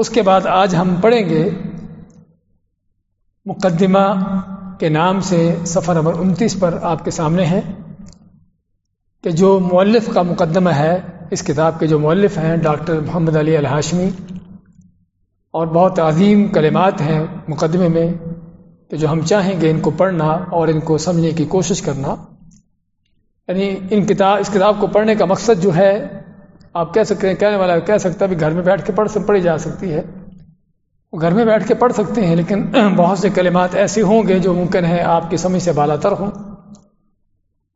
اس کے بعد آج ہم پڑھیں گے مقدمہ کے نام سے سفر نمبر انتیس پر آپ کے سامنے ہے کہ جو مؤلف کا مقدمہ ہے، اس کتاب کے جو مؤلف ہیں، ڈاکٹر محمد علی الحاشمی اور بہت عظیم کلمات ہیں مقدمے میں کہ جو ہم چاہیں گے ان کو پڑھنا اور ان کو سمجھنے کی کوشش کرنا۔ یعنی ان کتاب اس کتاب کو پڑھنے کا مقصد جو ہے آپ کہہ سکتے ہیں، کہنے والا کہہ سکتا ہے گھر میں بیٹھ کے پڑھ پڑھی جا سکتی ہے۔ گھر میں بیٹھ کے پڑھ سکتے ہیں، لیکن بہت سے کلمات ایسے ہوں گے جو ممکن ہے آپ کی سمجھ سے بالا تر ہوں۔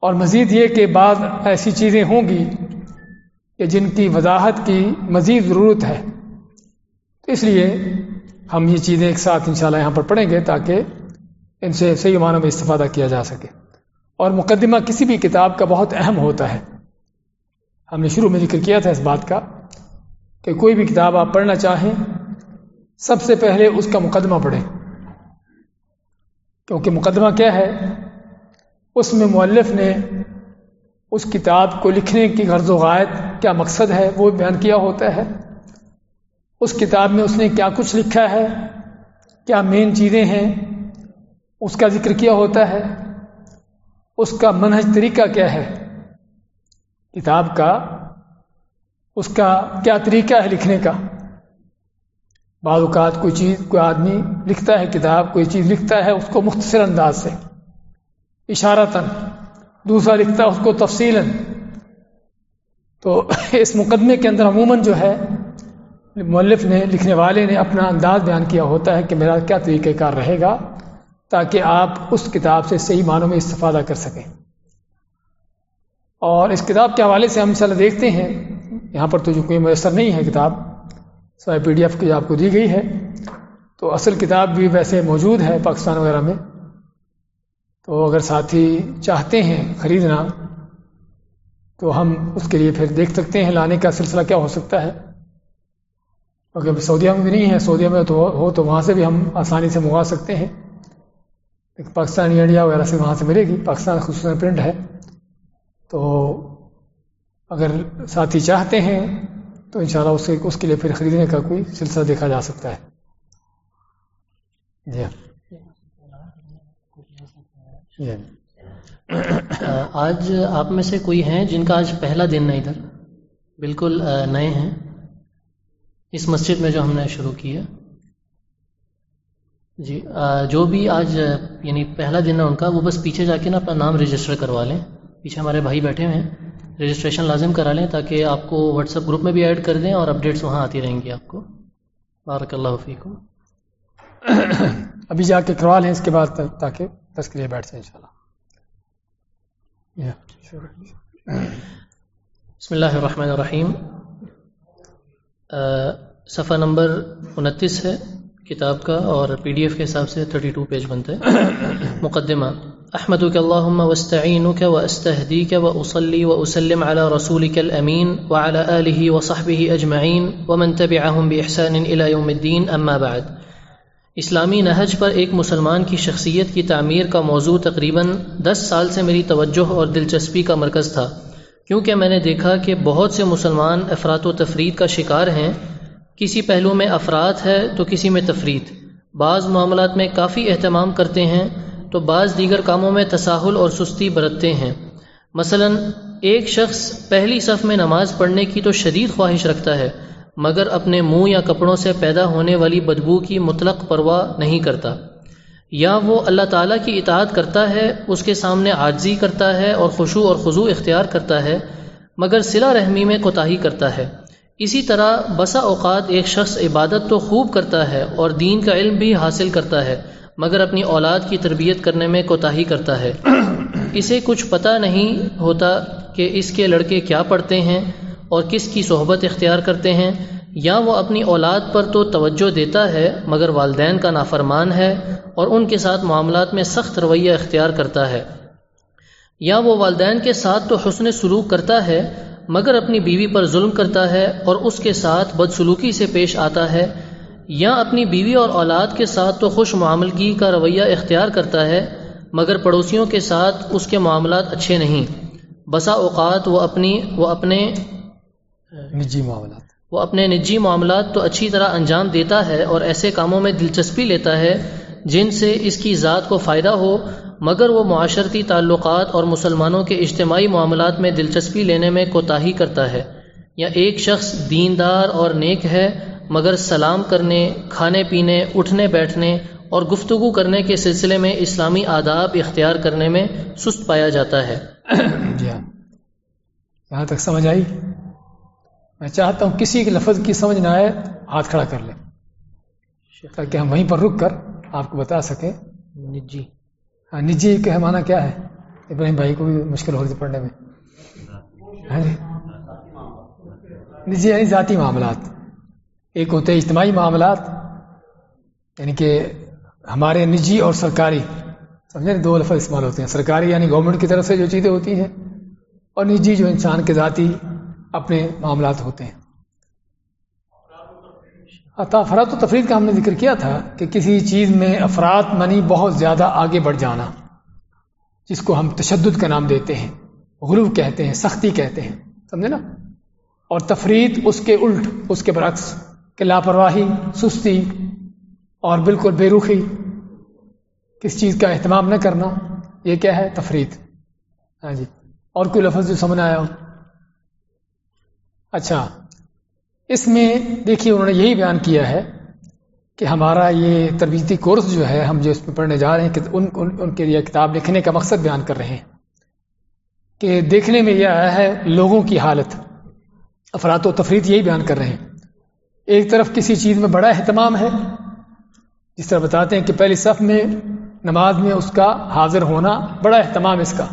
اور مزید یہ کہ بعض ایسی چیزیں ہوں گی کہ جن کی وضاحت کی مزید ضرورت ہے۔ تو اس لیے ہم یہ چیزیں ایک ساتھ انشاءاللہ یہاں پر پڑھیں گے تاکہ ان سے صحیح معنوں میں استفادہ کیا جا سکے۔ اور مقدمہ کسی بھی کتاب کا بہت اہم ہوتا ہے۔ ہم نے شروع میں ذکر کیا تھا اس بات کا کہ کوئی بھی کتاب آپ پڑھنا چاہیں، سب سے پہلے اس کا مقدمہ پڑھیں۔ کیونکہ مقدمہ کیا ہے؟ اس میں مؤلف نے اس کتاب کو لکھنے کی غرض و غائد کیا مقصد ہے، وہ بیان کیا ہوتا ہے۔ اس کتاب میں اس نے کیا کچھ لکھا ہے؟ کیا مین چیزیں ہیں؟ اس کا ذکر کیا ہوتا ہے۔ اس کا منہج طریقہ کیا ہے؟ کتاب کا، اس کا کیا طریقہ ہے لکھنے کا؟ بعض اوقات کوئی چیز، کوئی آدمی لکھتا ہے کتاب، کوئی چیز لکھتا ہے، اس کو مختصر انداز سے، اشارتاً، دوسرا لکھتا ہے اس کو تفصیل تو اس مقدمے کے اندر عموماً جو ہے، مؤلف نے، لکھنے والے نے اپنا انداز بیان کیا ہوتا ہے کہ میرا کیا طریقہ کار رہے گا تاکہ آپ اس کتاب سے صحیح معنوں میں استفادہ کر سکیں۔ اور اس کتاب کے حوالے سے ہم انشاءاللہ دیکھتے ہیں۔ یہاں پر تو جو کوئی میسر نہیں ہے کتاب، سوائے پی ڈی ایف کی جو آپ کو دی گئی ہے۔ تو اصل کتاب بھی ویسے موجود ہے پاکستان وغیرہ میں۔ تو اگر ساتھی چاہتے ہیں خریدنا، تو ہم اس کے لیے پھر دیکھ سکتے ہیں لانے کا سلسلہ کیا ہو سکتا ہے۔ کیونکہ سعودیہ میں بھی نہیں ہے، سعودیہ میں تو ہو تو وہاں سے بھی ہم آسانی سے منگوا سکتے ہیں۔ پاکستان انڈیا وغیرہ سے وہاں سے ملے گی۔ پاکستان خصوصاً پرنٹ ہے۔ تو اگر ساتھی چاہتے ہیں تو انشاءاللہ اس کے اس کے لیے پھر خریدنے کا کوئی سلسلہ دیکھا جا سکتا ہے۔ جی, ہاں۔ جی۔ ہاں۔ آج آپ میں سے کوئی ہیں جن کا آج پہلا دن ہے ادھر؟ بالکل نئے ہیں۔ اس مسجد میں جو ہم نے شروع کی ہے۔ جی جو بھی آج یعنی پہلا دن ہے ان کا وہ بس پیچھے جا کے نا اپنا نام رجسٹر کروا لیں۔ پیچھے ہمارے بھائی بیٹھے ہوئے ہیں۔ رجسٹریشن لازم کرا لیں تاکہ آپ کو واٹس ایپ گروپ میں بھی ایڈ کر دیں اور اپڈیٹس وہاں آتی رہیں گی آپ کو۔ بارک اللہ فیکم ابھی جا کے کروا لیں اس کے بعد تاکہ بس کے لیے بیٹھ جائیں ان بسم اللہ الرحمن الرحیم صفحہ نمبر انتیس ہے کتاب کا اور پی ڈی ایف کے حساب سے تھرٹی ٹو پیج بنتے ہیں مقدمہ۔ احمدك اللهم واستعينك واستهديك واصلي واسلم على رسولك الامين وعلى اله وصحبه اجمعين ومن تبعهم باحسان الى يوم الدين اما بعد۔ اسلامی نہج پر ایک مسلمان کی شخصیت کی تعمیر کا موضوع تقریباً دس سال سے میری توجہ اور دلچسپی کا مرکز تھا، کیونکہ میں نے دیکھا کہ بہت سے مسلمان افراد و تفرید کا شکار ہیں۔ کسی پہلو میں افراد ہے تو کسی میں تفرید۔ بعض معاملات میں کافی اہتمام کرتے ہیں۔ تو بعض دیگر کاموں میں تساہل اور سستی برتتے ہیں۔ مثلا، ایک شخص پہلی صف میں نماز پڑھنے کی تو شدید خواہش رکھتا ہے، مگر اپنے منہ یا کپڑوں سے پیدا ہونے والی بدبو کی مطلق پرواہ نہیں کرتا۔ یا وہ اللہ تعالیٰ کی اطاعت کرتا ہے، اس کے سامنے عاجزی کرتا ہے اور خوشو اور خضو اختیار کرتا ہے، مگر صلہ رحمی میں کوتاہی کرتا ہے۔ اسی طرح بسا اوقات ایک شخص عبادت تو خوب کرتا ہے اور دین کا علم بھی حاصل کرتا ہے۔ مگر اپنی اولاد کی تربیت کرنے میں کوتاہی کرتا ہے۔ اسے کچھ پتہ نہیں ہوتا کہ اس کے لڑکے کیا پڑھتے ہیں اور کس کی صحبت اختیار کرتے ہیں۔ یا وہ اپنی اولاد پر تو توجہ دیتا ہے، مگر والدین کا نافرمان ہے اور ان کے ساتھ معاملات میں سخت رویہ اختیار کرتا ہے۔ یا وہ والدین کے ساتھ تو حسن سلوک کرتا ہے، مگر اپنی بیوی پر ظلم کرتا ہے اور اس کے ساتھ بدسلوکی سے پیش آتا ہے۔ یا اپنی بیوی اور اولاد کے ساتھ تو خوش معاملگی کا رویہ اختیار کرتا ہے مگر پڑوسیوں کے ساتھ اس کے معاملات اچھے نہیں۔ بسا اوقات وہ اپنی وہ اپنے نجی معاملات۔ وہ اپنے نجی معاملات تو اچھی طرح انجام دیتا ہے اور ایسے کاموں میں دلچسپی لیتا ہے جن سے اس کی ذات کو فائدہ ہو مگر وہ معاشرتی تعلقات اور مسلمانوں کے اجتماعی معاملات میں دلچسپی لینے میں کوتاہی کرتا ہے۔ یا ایک شخص دیندار اور نیک ہے مگر سلام کرنے کھانے پینے اٹھنے بیٹھنے اور گفتگو کرنے کے سلسلے میں اسلامی آداب اختیار کرنے میں سست پایا جاتا ہے۔ جی ہاں۔ یہاں تک سمجھ آئی؟ میں چاہتا ہوں کسی کے لفظ کی سمجھ نہ آئے ہاتھ کھڑا کر لیں۔ تاکہ ہم وہیں پر رک کر آپ کو بتا سکیں۔ نجی۔ ہاں نجی کا معنی کیا ہے؟ ابراہیم بھائی کو بھی مشکل ہو رہی پڑھنے میں۔ ہاں جی۔ نجی یعنی ذاتی معاملات۔ ایک ہوتے ہیں اجتماعی معاملات یعنی کہ ہمارے نجی اور سرکاری، سمجھے دو لفظ استعمال ہوتے ہیں۔ سرکاری یعنی گورنمنٹ کی طرف سے جو چیزیں ہوتی ہیں اور نجی جو انسان کے ذاتی اپنے معاملات ہوتے ہیں۔ ہاں، افراد و تفرید کا ہم نے ذکر کیا تھا کہ کسی چیز میں افراد منی بہت زیادہ آگے بڑھ جانا، جس کو ہم تشدد کا نام دیتے ہیں غروب کہتے ہیں، سختی کہتے ہیں، سمجھے نا؟ اور تفرید اس کے الٹ، اس کے برعکس۔ کہ لاپرواہی، سستی اور بالکل بے رخی کس چیز کا اہتمام نہ کرنا، یہ کیا ہے؟ تفرید۔ ہاں جی۔ اور کوئی لفظ جو سمجھ آیا ہو؟ اچھا۔ اس میں دیکھیے، انہوں نے یہی بیان کیا ہے کہ ہمارا یہ تربیتی کورس جو ہے، ہم جو اس میں پڑھنے جا رہے ہیں، کہ ان ان کے لیے کتاب لکھنے کا مقصد بیان کر رہے ہیں کہ دیکھنے میں یہ آیا ہے لوگوں کی حالت۔ افراد و تفریح یہی بیان کر رہے ہیں۔ ایک طرف کسی چیز میں بڑا اہتمام ہے، جس طرح بتاتے ہیں کہ پہلی صف میں نماز میں اس کا حاضر ہونا بڑا اہتمام اس کا۔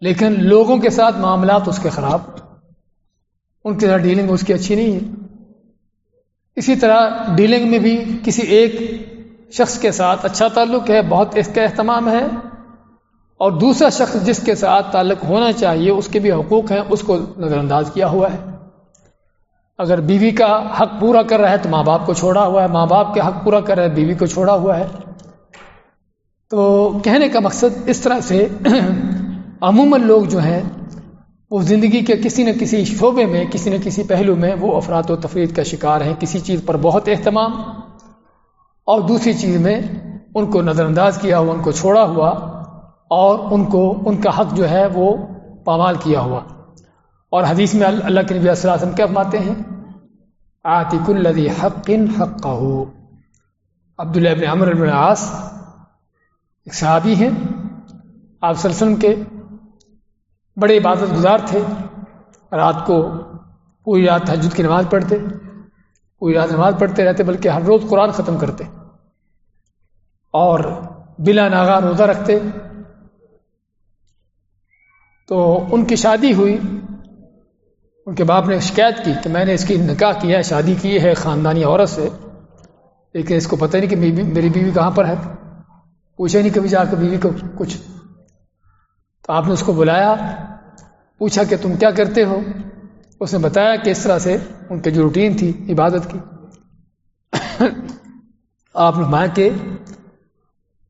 لیکن لوگوں کے ساتھ معاملات اس کے خراب، ان کے ساتھ ڈیلنگ اس کی اچھی نہیں ہے۔ اسی طرح ڈیلنگ میں بھی کسی ایک شخص کے ساتھ اچھا تعلق ہے، بہت اس کا اہتمام ہے، اور دوسرا شخص جس کے ساتھ تعلق ہونا چاہیے، اس کے بھی حقوق ہیں، اس کو نظر انداز کیا ہوا ہے۔ اگر بیوی کا حق پورا کر رہا ہے تو ماں باپ کو چھوڑا ہوا ہے، ماں باپ کے حق پورا کر رہا ہے، بیوی کو چھوڑا ہوا ہے۔ تو کہنے کا مقصد اس طرح سے عموماً لوگ جو ہیں، وہ زندگی کے کسی نہ کسی شعبے میں، کسی نہ کسی پہلو میں وہ افراد و تفریح کا شکار ہیں۔ کسی چیز پر بہت اہتمام اور دوسری چیز میں ان کو نظر انداز کیا ہوا، ان کو چھوڑا ہوا اور ان کو، ان کا حق جو ہے وہ پامال کیا ہوا۔ اور حدیث میں اللہ کے نبی صلی اللہ علیہ وسلم کیا فرماتے ہیں؟ آتک الذی حق حقہ۔ عبداللہ ابن عمر بن عاص ایک صحابی ہیں۔ آپ صلی اللہ علیہ وسلم کے بڑے عبادت گزار تھے۔ رات کو پوری رات حجد کی نماز پڑھتے۔ پوری رات نماز پڑھتے رہتے، بلکہ ہر روز قرآن ختم کرتے۔ اور بلا ناگا روزہ رکھتے۔ تو ان کی شادی ہوئی۔ ان کے باپ نے شکایت کی کہ میں نے اس کی نکاح کیا ہے، شادی کی ہے، خاندانی عورت سے۔ لیکن اس کو پتہ نہیں کہ میری بیوی کہاں پر ہے۔ پوچھے نہیں کبھی جا کے بیوی کو کچھ۔ تو آپ نے اس کو بلایا، پوچھا کہ تم کیا کرتے ہو؟ اس نے بتایا کہ اس طرح سے ان کی جو روٹین تھی، عبادت کی۔ آپ نے ماں کے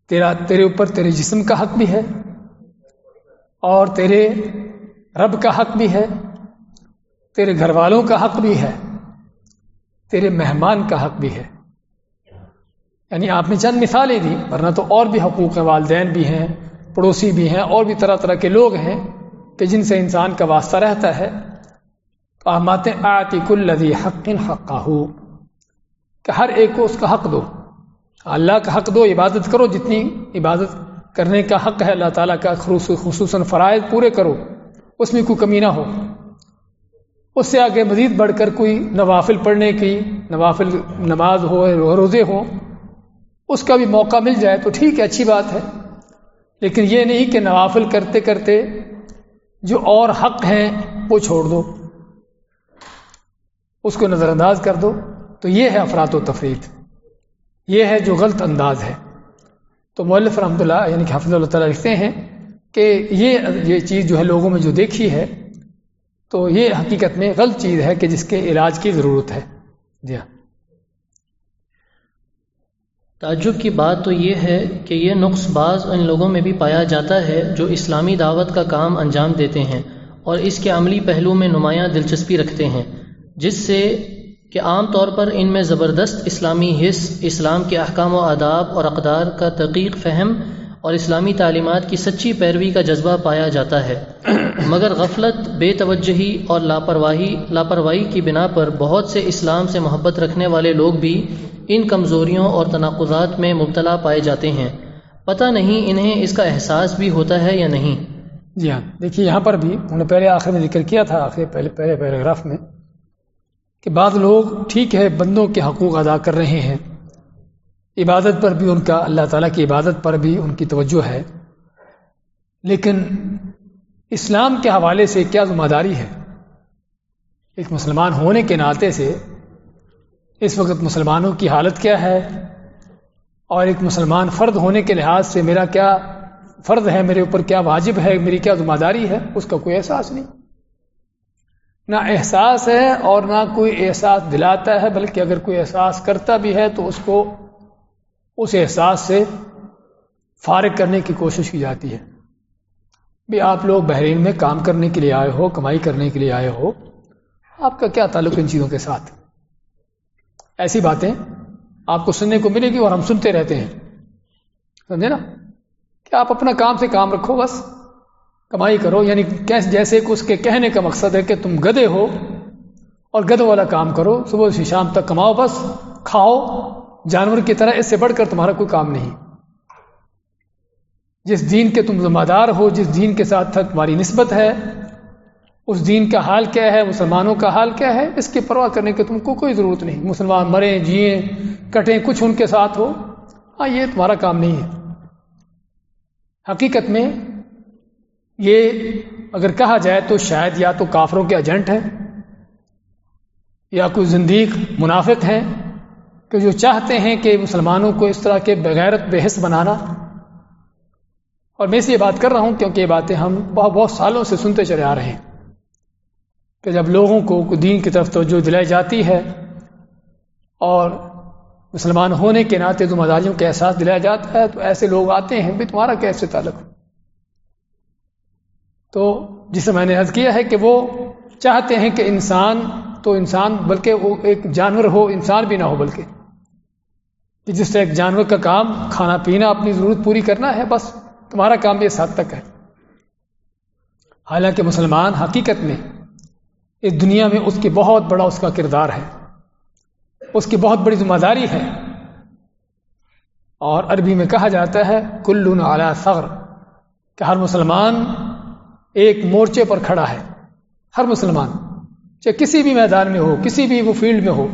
تیرا تیرے اوپر تیرے جسم کا حق بھی ہے اور تیرے رب کا حق بھی ہے۔ تیرے گھر والوں کا حق بھی ہے، تیرے مہمان کا حق بھی ہے۔ یعنی آپ نے چند مثالیں دی، ورنہ تو اور بھی حقوق ہیں والدین بھی ہیں، پڑوسی بھی ہیں، اور بھی طرح طرح کے لوگ ہیں کہ جن سے انسان کا واسطہ رہتا ہے۔ تو احمد آتی کل لدی حق حقہ کہ ہر ایک کو اس کا حق دو۔ اللہ کا حق دو، عبادت کرو، جتنی عبادت کرنے کا حق ہے، اللہ تعالیٰ کا خصوصاً فرائض پورے کرو۔ اس میں کوئی کمی نہ ہو۔ اس سے آگے مزید بڑھ کر کوئی نوافل پڑھنے کی، نوافل نماز ہو، روزے ہوں، اس کا بھی موقع مل جائے تو ٹھیک ہے، اچھی بات ہے۔ لیکن یہ نہیں کہ نوافل کرتے کرتے جو اور حق ہیں وہ چھوڑ دو۔ اس کو نظر انداز کر دو۔ تو یہ ہے افراد و تفریح یہ ہے جو غلط انداز ہے۔ تو مولف رحمۃ اللہ یعنی کہ حفظ اللہ تعالیٰ لکھتے ہیں کہ یہ یہ چیز جو ہے لوگوں میں جو دیکھی ہے تو یہ حقیقت میں غلط چیز ہے کہ جس کے علاج کی ضرورت ہے۔ جی ہاں۔ تعجب کی بات تو یہ ہے کہ یہ نقص بعض ان لوگوں میں بھی پایا جاتا ہے جو اسلامی دعوت کا کام انجام دیتے ہیں اور اس کے عملی پہلو میں نمایاں دلچسپی رکھتے ہیں، جس سے کہ عام طور پر ان میں زبردست اسلامی حص، اسلام کے احکام و آداب اور اقدار کا تحقیق فہم اور اسلامی تعلیمات کی سچی پیروی کا جذبہ پایا جاتا ہے۔ مگر غفلت، بے توجہی اور لاپرواہی لاپرواہی کی بنا پر بہت سے اسلام سے محبت رکھنے والے لوگ بھی ان کمزوریوں اور تناقضات میں مبتلا پائے جاتے ہیں۔ پتہ نہیں انہیں اس کا احساس بھی ہوتا ہے یا نہیں۔ جی ہاں دیکھیے یہاں پر بھی انہوں نے پہلے آخر میں ذکر کیا تھا آخر پہلے پہلے پیراگراف میں، کہ بعض لوگ ٹھیک ہے بندوں کے حقوق ادا کر رہے ہیں عبادت پر بھی ان کا اللہ تعالیٰ کی عبادت پر بھی ان کی توجہ ہے۔ لیکن اسلام کے حوالے سے کیا ذمہ داری ہے؟ ایک مسلمان ہونے کے ناطے سے اس وقت مسلمانوں کی حالت کیا ہے؟ اور ایک مسلمان فرد ہونے کے لحاظ سے میرا کیا فرد ہے، میرے اوپر کیا واجب ہے، میری کیا ذمہ داری ہے؟ اس کا کوئی احساس نہیں۔ نہ احساس ہے اور نہ کوئی احساس دلاتا ہے، بلکہ اگر کوئی احساس کرتا بھی ہے تو اس کو اس احساس سے فارغ کرنے کی کوشش کی جاتی ہے۔ بھی آپ لوگ بحرین میں کام کرنے کے لیے آئے ہو، کمائی کرنے کے لیے آئے ہو، آپ کا کیا تعلق ان چیزوں کے ساتھ؟ ایسی باتیں آپ کو سننے کو ملے گی اور ہم سنتے رہتے ہیں۔ سمجھے نا؟ کہ آپ اپنا کام سے کام رکھو بس، کمائی کرو یعنی جیسے کہ اس کے کہنے کا مقصد ہے کہ تم گدے ہو اور گدوں والا کام کرو، صبح سے شام تک کماؤ بس، کھاؤ جانور کی طرح اس سے بڑھ کر تمہارا کوئی کام نہیں۔ جس دین کے تم ذمہ دار ہو، جس دین کے ساتھ تمہاری نسبت ہے، اس دین کا حال کیا ہے، مسلمانوں کا حال کیا ہے، اس کی پرواہ کرنے کی تم کو کوئی ضرورت نہیں۔ مسلمان مریں، جئیں، کٹیں، کچھ ان کے ساتھ ہو۔ ہاں یہ تمہارا کام نہیں ہے۔ حقیقت میں یہ اگر کہا جائے تو شاید یا تو کافروں کے ایجنٹ ہیں، یا کوئی زندیق، منافق ہیں۔ کہ جو چاہتے ہیں کہ مسلمانوں کو اس طرح کے بغیرت بحث بنانا۔ اور میں سے یہ بات کر رہا ہوں کیونکہ یہ باتیں ہم بہت بہت سالوں سے سنتے چلے آ رہے ہیں۔ کہ جب لوگوں کو دین کی طرف توجہ دلائی جاتی ہے اور مسلمان ہونے کے ناطے ذمہ داریوں کا احساس دلایا جاتا ہے، تو ایسے لوگ آتے ہیں، بھی تمہارا کیسے تعلق؟ تو جسے میں نے عرض کیا ہے کہ وہ چاہتے ہیں کہ انسان تو انسان، بلکہ وہ ایک جانور ہو، انسان بھی نہ ہو بلکہ۔ کہ جس سے ایک جانور کا کام کھانا پینا اپنی ضرورت پوری کرنا ہے، بس تمہارا کام بھی اس حد تک ہے۔ حالانکہ مسلمان حقیقت میں اس دنیا میں اس کی بہت بڑا اس کا کردار ہے۔ اس کی بہت بڑی ذمہ داری ہے۔ اور عربی میں کہا جاتا ہے کل اعلیٰ ثغر۔ کہ ہر مسلمان ایک مورچے پر کھڑا ہے۔ ہر مسلمان، چاہے کسی بھی میدان میں ہو، کسی بھی وہ فیلڈ میں ہو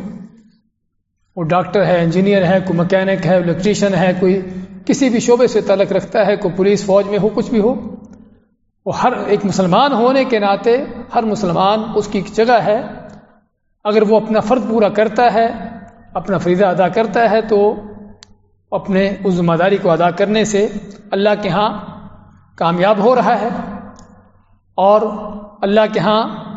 وہ ڈاکٹر ہے، انجینئر ہے، کوئی مکینک ہے، الیکٹریشین ہے، کوئی کسی بھی شعبے سے تعلق رکھتا ہے، کوئی پولیس، فوج میں ہو، کچھ بھی ہو، وہ ہر ایک مسلمان ہونے کے ناطے ہر مسلمان اس کی ایک جگہ ہے۔ اگر وہ اپنا فرد پورا کرتا ہے، اپنا فریضہ ادا کرتا ہے، تو اپنے اس ذمہ داری کو ادا کرنے سے اللہ کے ہاں کامیاب ہو رہا ہے۔ اور اللہ کے ہاں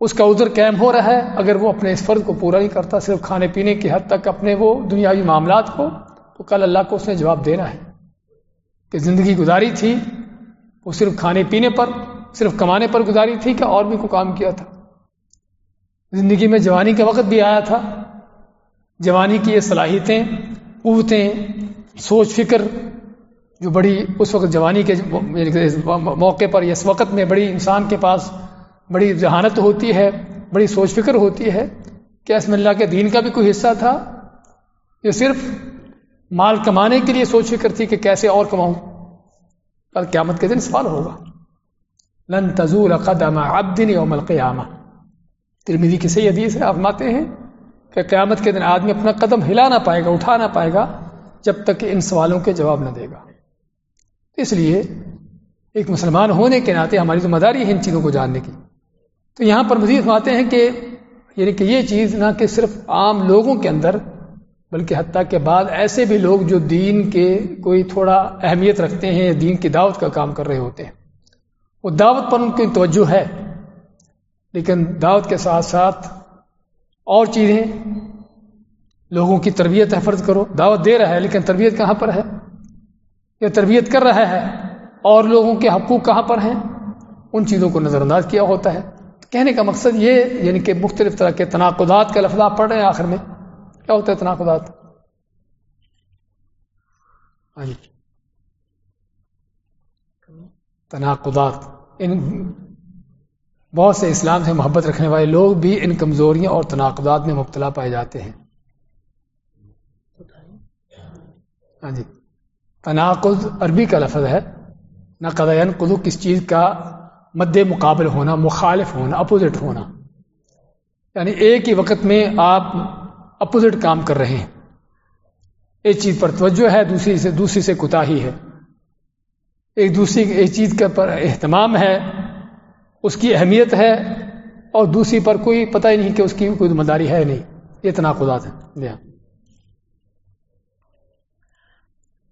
اس کا عذر قائم ہو رہا ہے اگر وہ اپنے اس فرض کو پورا نہیں کرتا، صرف کھانے پینے کی حد تک اپنے وہ دنیاوی معاملات کو، تو کل اللہ کو اس نے جواب دینا ہے کہ زندگی گزاری تھی، وہ صرف کھانے پینے پر، صرف کمانے پر گزاری تھی کہ اور بھی کوئی کام کیا تھا؟ زندگی میں جوانی کا وقت بھی آیا تھا۔ جوانی کی یہ صلاحیتیں، قوتیں، سوچ، فکر جو بڑی اس وقت جوانی کے یعنی موقع پر، اس وقت میں بڑی انسان کے پاس بڑی ذہانت ہوتی ہے، بڑی سوچ فکر ہوتی ہے کہ اس میں اللہ کے دین کا بھی کوئی حصہ تھا۔ یہ صرف مال کمانے کے لیے سوچ فکر تھی کہ کیسے اور کماؤں۔ کل قیامت کے دن سوال ہوگا۔ لن تزول قدم عبد یوم القیامہ۔ ترمیدی کی صحیح حدیث ہے آفماتے ہیں کہ قیامت کے دن آدمی اپنا قدم ہلا نہ پائے گا، اٹھا نہ پائے گا، جب تک کہ ان سوالوں کے جواب نہ دے گا۔ اس لیے ایک مسلمان ہونے کے ناطے ہماری ذمہ داری ہے ان چیزوں کو جاننے کی۔ تو یہاں پر مزید فرماتے ہیں کہ یعنی کہ یہ چیز نہ کہ صرف عام لوگوں کے اندر، بلکہ حتیٰ کے بعد ایسے بھی لوگ جو دین کے کوئی تھوڑا اہمیت رکھتے ہیں، دین کی دعوت کا کام کر رہے ہوتے ہیں۔ وہ دعوت پر ان کی توجہ ہے، لیکن دعوت کے ساتھ ساتھ اور چیزیں، لوگوں کی تربیت ہے فرض کرو، دعوت دے رہا ہے، لیکن تربیت کہاں پر ہے؟ یہ تربیت کر رہا ہے اور لوگوں کے حقوق کہاں پر ہیں؟ ان چیزوں کو نظر انداز کیا ہوتا ہے۔ کہنے کا مقصد یہ یعنی کہ مختلف طرح کے تناقضات کا لفظ آپ پڑھ رہے ہیں آخر میں۔ کیا ہوتا ہے تناقضات؟ ہاں جی۔ تناقضات۔ ان بہت سے اسلام سے محبت رکھنے والے لوگ بھی ان کمزوریوں اور تناقضات میں مبتلا پائے جاتے ہیں۔ ہاں جی۔ تناقض عربی کا لفظ ہے۔ نہ قدو کس چیز کا مد مقابل ہونا، مخالف ہونا اپوزٹ ہونا۔ یعنی ایک ہی وقت میں آپ اپوزٹ کام کر رہے ہیں۔ ایک چیز پر توجہ ہے، دوسری سے دوسری سے کوتا ہی ہے۔ ایک دوسری، ایک چیز کا پر اہتمام ہے، اس کی اہمیت ہے، اور دوسری پر کوئی پتہ ہی نہیں کہ اس کی کوئی ذمہ داری ہے نہیں۔ یہ تناقضات ہیں۔ جی ہاں۔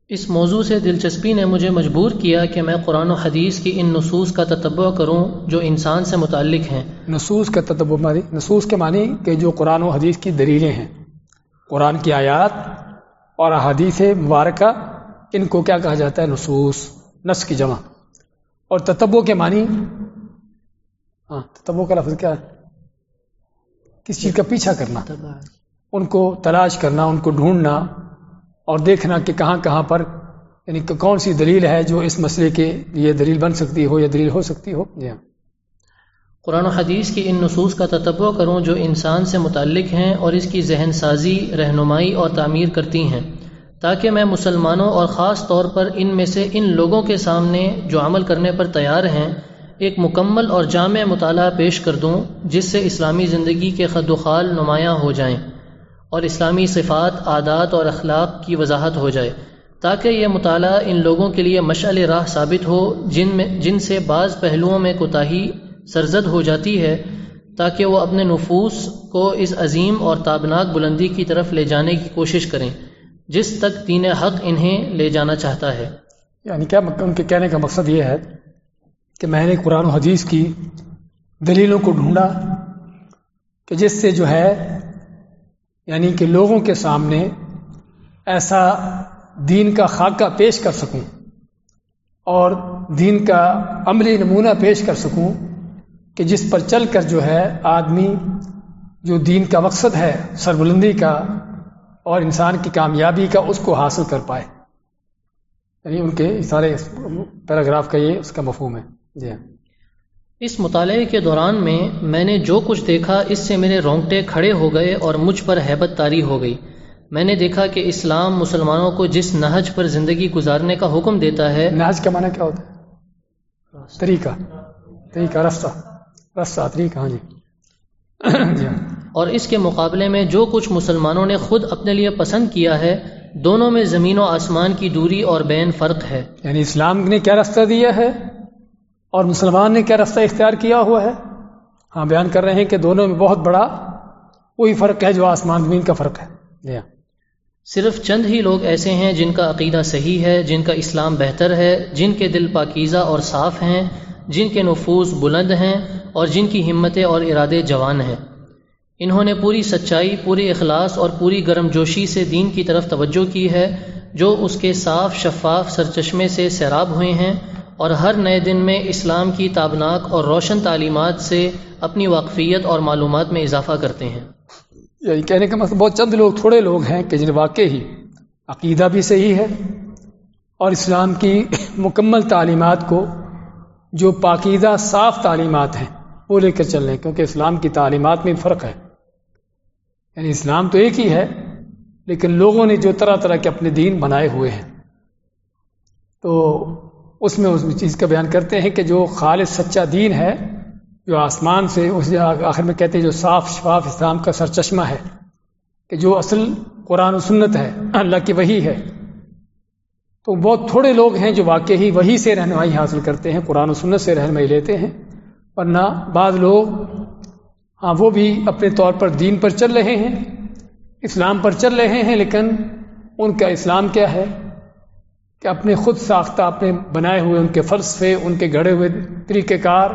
اس موضوع سے دلچسپی نے مجھے مجبور کیا کہ میں قرآن و حدیث کی ان نصوص کا تتبع کروں جو انسان سے متعلق ہیں۔ نصوص کا تتبع مانی نصوص کے معنی کہ جو قرآن و حدیث کی دلیلیں ہیں۔ قرآن کی آیات اور احادیث مبارکہ ان کو کیا کہا جاتا ہے؟ نصوص نس کی جمع۔ اور تتبع کے معنی ہاں تتبع کا لفظ کیا ہے؟ کس چیز کا پیچھا کرنا۔ ان کو تلاش کرنا ان کو ڈھونڈنا۔ اور دیکھنا کہ کہاں کہاں پر یعنی کہ کون سی دلیل ہے جو اس مسئلے کے لیے دلیل بن سکتی ہو یا دلیل ہو سکتی ہو؟ جی ہاں۔ قرآن و حدیث کی ان نصوص کا تتبع کروں جو انسان سے متعلق ہیں اور اس کی ذہن سازی رہنمائی اور تعمیر کرتی ہیں تاکہ میں مسلمانوں اور خاص طور پر ان میں سے ان لوگوں کے سامنے جو عمل کرنے پر تیار ہیں ایک مکمل اور جامع مطالعہ پیش کر دوں جس سے اسلامی زندگی کے خد و خال نمایاں ہو جائیں۔ اور اسلامی صفات، عادات اور اخلاق کی وضاحت ہو جائے، تاکہ یہ مطالعہ ان لوگوں کے لیے مشعل راہ ثابت ہو، جن میں جن سے بعض پہلوؤں میں کوتاہی سرزد ہو جاتی ہے، تاکہ وہ اپنے نفوس کو اس عظیم اور تابناک بلندی کی طرف لے جانے کی کوشش کریں، جس تک دین حق انہیں لے جانا چاہتا ہے۔ یعنی کیا ان کے کہنے کا مقصد یہ ہے کہ میں نے قرآن و حدیث کی دلیلوں کو ڈھونڈا، کہ جس سے جو ہے یعنی کہ لوگوں کے سامنے ایسا دین کا خاکہ پیش کر سکوں اور دین کا عملی نمونہ پیش کر سکوں کہ جس پر چل کر جو ہے آدمی جو دین کا مقصد ہے، سربلندی کا اور انسان کی کامیابی کا، اس کو حاصل کر پائے۔ یعنی ان کے سارے پیراگراف کا یہ اس کا مفہوم ہے۔ جی ہاں۔ اس مطالعے کے دوران میں میں نے جو کچھ دیکھا اس سے میرے رونگٹے کھڑے ہو گئے اور مجھ پر حیبت تاری ہو گئی۔ میں نے دیکھا کہ اسلام مسلمانوں کو جس نہج پر زندگی گزارنے کا حکم دیتا ہے نہج کا معنی کیا ہوتا ہے؟ طریقہ۔ طریقہ رستہ رستہ طریقہ ہاں جی۔ جی ہاں۔ اور اس کے مقابلے میں جو کچھ مسلمانوں نے خود اپنے لیے پسند کیا ہے دونوں میں زمین و آسمان کی دوری اور بین فرق ہے۔ یعنی اسلام نے کیا رستہ دیا ہے؟ اور مسلمان نے کیا رستہ اختیار کیا ہوا ہے؟ ہاں بیان کر رہے ہیں کہ دونوں میں بہت بڑا وہی فرق ہے جو آسمان زمین کا فرق ہے۔ جی ہاں۔ صرف چند ہی لوگ ایسے ہیں جن کا عقیدہ صحیح ہے، جن کا اسلام بہتر ہے، جن کے دل پاکیزہ اور صاف ہیں، جن کے نفوذ بلند ہیں، اور جن کی ہمتیں اور ارادے جوان ہیں۔ انہوں نے پوری سچائی، پوری اخلاص اور پوری گرم جوشی سے دین کی طرف توجہ کی ہے، جو اس کے صاف شفاف سرچشمے سے سیراب ہوئے ہیں۔ اور ہر نئے دن میں اسلام کی تابناک اور روشن تعلیمات سے اپنی واقفیت اور معلومات میں اضافہ کرتے ہیں۔ یعنی کہنے کا مطلب بہت چند لوگ تھوڑے لوگ ہیں کہ جن واقع ہی عقیدہ بھی صحیح ہے اور اسلام کی مکمل تعلیمات کو جو پاکیزہ صاف تعلیمات ہیں وہ لے کر چل رہے ہیں کیونکہ اسلام کی تعلیمات میں فرق ہے۔ یعنی اسلام تو ایک ہی ہے، لیکن لوگوں نے جو طرح طرح کے اپنے دین بنائے ہوئے ہیں۔ تو اس میں اس چیز کا بیان کرتے ہیں کہ جو خالص سچا دین ہے، جو آسمان سے اس آخر میں کہتے ہیں جو صاف شفاف اسلام کا سر چشمہ ہے، کہ جو اصل قرآن و سنت ہے، اللہ کی وہی ہے۔ تو بہت تھوڑے لوگ ہیں جو واقعی وہی سے رہنمائی حاصل کرتے ہیں، قرآن و سنت سے رہنمائی لیتے ہیں۔ ورنہ بعض لوگ ہاں وہ بھی اپنے طور پر دین پر چل رہے ہیں، اسلام پر چل رہے ہیں، لیکن ان کا اسلام کیا ہے؟ کہ اپنے خود ساختہ، اپنے بنائے ہوئے ان کے فلسفے، ان کے گڑے ہوئے طریقہ کار،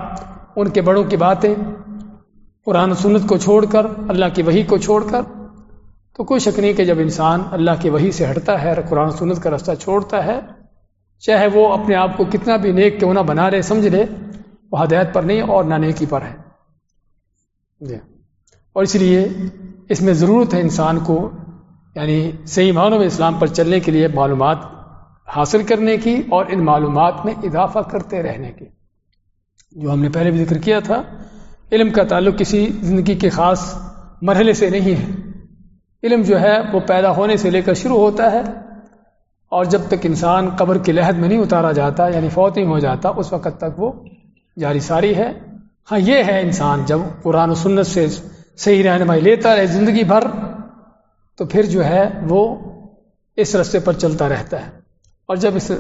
ان کے بڑوں کی باتیں، قرآن و سنت کو چھوڑ کر، اللہ کی وہی کو چھوڑ کر۔ تو کوئی شک نہیں کہ جب انسان اللہ کی وہی سے ہٹتا ہے، قرآن و سنت کا رستہ چھوڑتا ہے، چاہے وہ اپنے آپ کو کتنا بھی نیک کیوں نہ بنا رہے سمجھ لے، وہ ہدایت پر نہیں اور نہ نیکی پر ہے۔ جی۔ اور اس لیے اس میں ضرورت ہے انسان کو یعنی صحیح معنوں میں اسلام پر چلنے کے لیے معلومات حاصل کرنے کی اور ان معلومات میں اضافہ کرتے رہنے کی۔ جو ہم نے پہلے بھی ذکر کیا تھا، علم کا تعلق کسی زندگی کے خاص مرحلے سے نہیں ہے۔ علم جو ہے، وہ پیدا ہونے سے لے کر شروع ہوتا ہے اور جب تک انسان قبر کی لہد میں نہیں اتارا جاتا یعنی فوت نہیں ہو جاتا، اس وقت تک وہ جاری ساری ہے۔ ہاں یہ ہے انسان، جب قرآن و سنت سے صحیح رہنمائی لیتا رہے زندگی بھر، تو پھر جو ہے، وہ اس رستے پر چلتا رہتا ہے۔ اور جب اس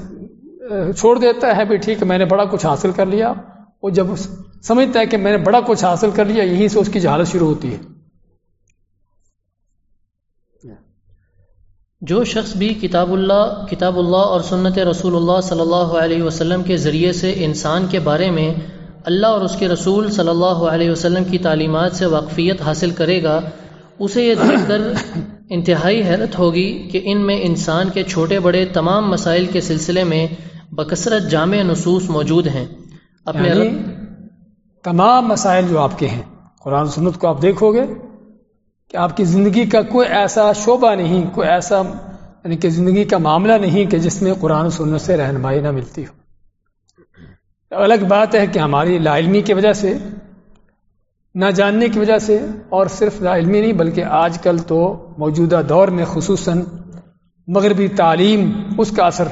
چھوڑ دیتا ہے بھی ٹھیک میں نے بڑا کچھ حاصل کر لیا، وہ جب سمجھتا ہے کہ میں نے بڑا کچھ حاصل کر لیا یہیں سے اس کی جہالت شروع ہوتی ہے۔ جو شخص بھی کتاب اللہ کتاب اللہ اور سنت رسول اللہ صلی اللہ علیہ وسلم کے ذریعے سے انسان کے بارے میں اللہ اور اس کے رسول صلی اللہ علیہ وسلم کی تعلیمات سے واقفیت حاصل کرے گا، اسے یہ دیکھ کر انتہائی حیرت ہوگی کہ ان میں انسان کے چھوٹے بڑے تمام مسائل کے سلسلے میں بکثرت جامع نصوص موجود ہیں۔ اپنے یعنی تمام مسائل جو آپ کے ہیں قرآن سنت کو آپ دیکھو گے کہ آپ کی زندگی کا کوئی ایسا شعبہ نہیں کوئی ایسا یعنی کہ زندگی کا معاملہ نہیں کہ جس میں قرآن سنت سے رہنمائی نہ ملتی ہو۔ الگ بات ہے کہ ہماری لا علمی کی وجہ سے نہ جاننے کی وجہ سے اور صرف لا علمی نہیں، بلکہ آج کل تو موجودہ دور میں خصوصاً مغربی تعلیم اس کا اثر۔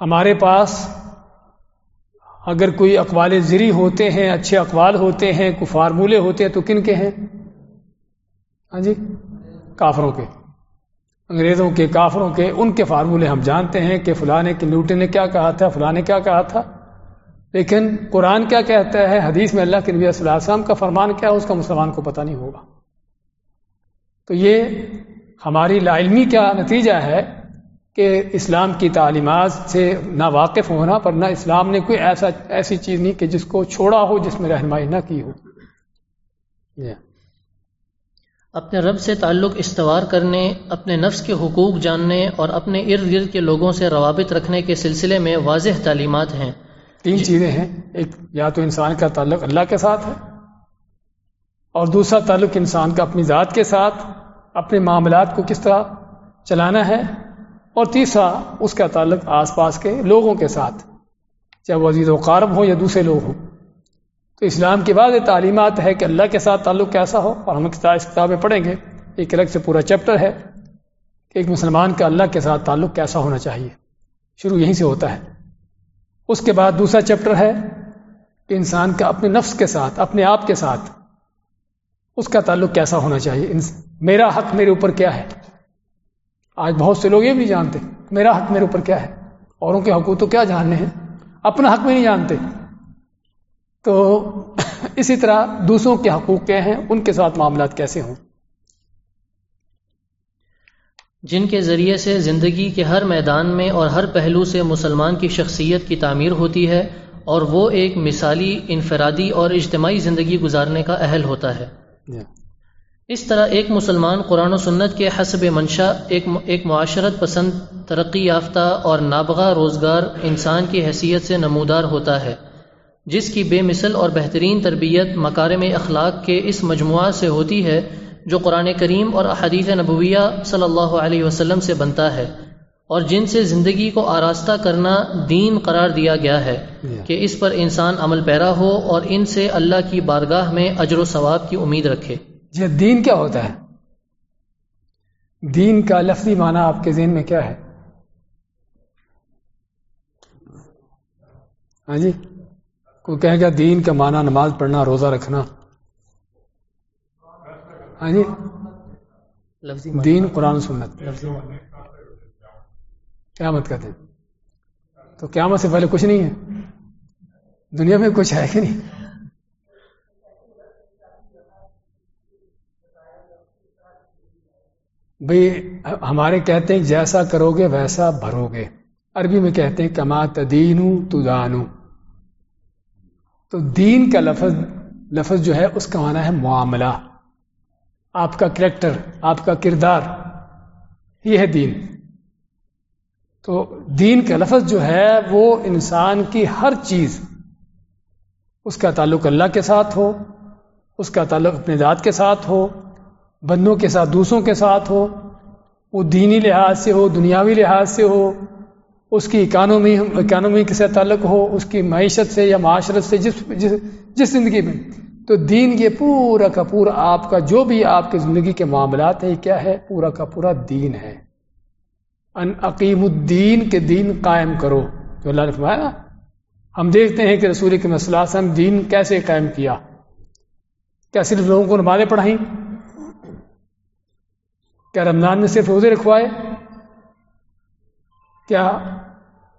ہمارے پاس اگر کوئی اقوال زری ہوتے ہیں، اچھے اقوال ہوتے ہیں، کوئی فارمولے ہوتے ہیں، تو کن کے ہیں؟ ہاں جی کافروں کے۔ انگریزوں کے، کافروں کے، ان کے فارمولے ہم جانتے ہیں کہ فلاں کے لوٹے نے کیا کہا تھا، فلاں نے کیا کہا تھا۔ لیکن قرآن کیا کہتا ہے؟ حدیث میں اللہ کے نبی صلی اللہ علیہ وسلم کا فرمان کیا اس کا مسلمان کو پتہ نہیں ہوگا۔ تو یہ ہماری لا علمی کا نتیجہ ہے کہ اسلام کی تعلیمات سے نہ واقف ہونا پر نہ اسلام نے کوئی ایسا ایسی چیز نہیں کہ جس کو چھوڑا ہو، جس میں رہنمائی نہ کی ہو۔ yeah. اپنے رب سے تعلق استوار کرنے، اپنے نفس کے حقوق جاننے اور اپنے ارد گرد کے لوگوں سے روابط رکھنے کے سلسلے میں واضح تعلیمات ہیں۔ تین جی۔ چیزیں ہیں۔ ایک یا تو انسان کا تعلق اللہ کے ساتھ ہے اور دوسرا تعلق انسان کا اپنی ذات کے ساتھ اپنے معاملات کو کس طرح چلانا ہے اور تیسرا اس کا تعلق آس پاس کے لوگوں کے ساتھ چاہے وہ عزیز و قارب ہوں یا دوسرے لوگ ہوں۔ تو اسلام کے بعد یہ تعلیمات ہے کہ اللہ کے ساتھ تعلق کیسا ہو اور ہم اس کتابیں پڑھیں گے ایک الگ سے پورا چیپٹر ہے کہ ایک مسلمان کا اللہ کے ساتھ تعلق کیسا ہونا چاہیے۔ شروع یہیں سے ہوتا ہے۔ اس کے بعد دوسرا چیپٹر ہے کہ انسان کا اپنے نفس کے ساتھ، اپنے آپ کے ساتھ اس کا تعلق کیسا ہونا چاہیے؟ میرا حق میرے اوپر کیا ہے؟ آج بہت سے لوگ یہ بھی نہیں جانتے میرا حق میرے اوپر کیا ہے؟ اوروں کے حقوق تو کیا جاننے ہیں؟ اپنا حق میں نہیں جانتے۔ تو اسی طرح دوسروں کے حقوق کیا ہیں؟ ان کے ساتھ معاملات کیسے ہوں؟ جن کے ذریعے سے زندگی کے ہر میدان میں اور ہر پہلو سے مسلمان کی شخصیت کی تعمیر ہوتی ہے اور وہ ایک مثالی انفرادی اور اجتماعی زندگی گزارنے کا اہل ہوتا ہے۔ اس طرح ایک مسلمان قرآن و سنت کے حسب منشا ایک ایک معاشرت پسند ترقی یافتہ اور نابغہ روزگار انسان کی حیثیت سے نمودار ہوتا ہے جس کی بے مثل اور بہترین تربیت مکارم اخلاق کے اس مجموعہ سے ہوتی ہے جو قرآن کریم اور احادیث نبویہ صلی اللہ علیہ وسلم سے بنتا ہے اور جن سے زندگی کو آراستہ کرنا دین قرار دیا گیا ہے کہ اس پر انسان عمل پیرا ہو اور ان سے اللہ کی بارگاہ میں اجر و ثواب کی امید رکھے۔ جی دین کیا ہوتا ہے؟ دین کا لفظی معنی آپ کے ذہن میں کیا ہے؟ ہاں جی کوئی کہے گا دین کا معنی نماز پڑھنا روزہ رکھنا۔ ہاں جی دین قرآن سنت قیامت کہتے ہیں تو قیامت سے پہلے کچھ نہیں ہے۔ دنیا میں کچھ ہے کہ نہیں؟ بھائی ہمارے کہتے ہیں جیسا کرو گے ویسا بھرو گے عربی میں کہتے ہیں کما تدین تو دانو تو دین کا لفظ لفظ جو ہے اس کا معنی ہے معاملہ۔ آپ کا کریکٹر، آپ کا کردار، یہ ہے دین۔ تو دین کا لفظ جو ہے، وہ انسان کی ہر چیز، اس کا تعلق اللہ کے ساتھ ہو، اس کا تعلق اپنے ذات کے ساتھ ہو، بندوں کے ساتھ، دوسروں کے ساتھ ہو، وہ دینی لحاظ سے ہو، دنیاوی لحاظ سے ہو، اس کی اکانومی اکانومی کے ساتھ تعلق ہو، اس کی معیشت سے یا معاشرت سے، جس جس جس زندگی میں۔ تو دین یہ پورا کا پورا آپ کا جو بھی آپ کی زندگی کے معاملات ہیں کیا ہے؟ پورا کا پورا دین ہے۔ ان عقیم الدین کے دین قائم کرو۔ جو اللہ نے فرمایا، ہم دیکھتے ہیں کہ رسول کے مسئلہ سے دین کیسے قائم کیا؟ کیا صرف لوگوں کو نمازیں پڑھائیں؟ کیا رمضان میں صرف روزے رکھوائے؟ کیا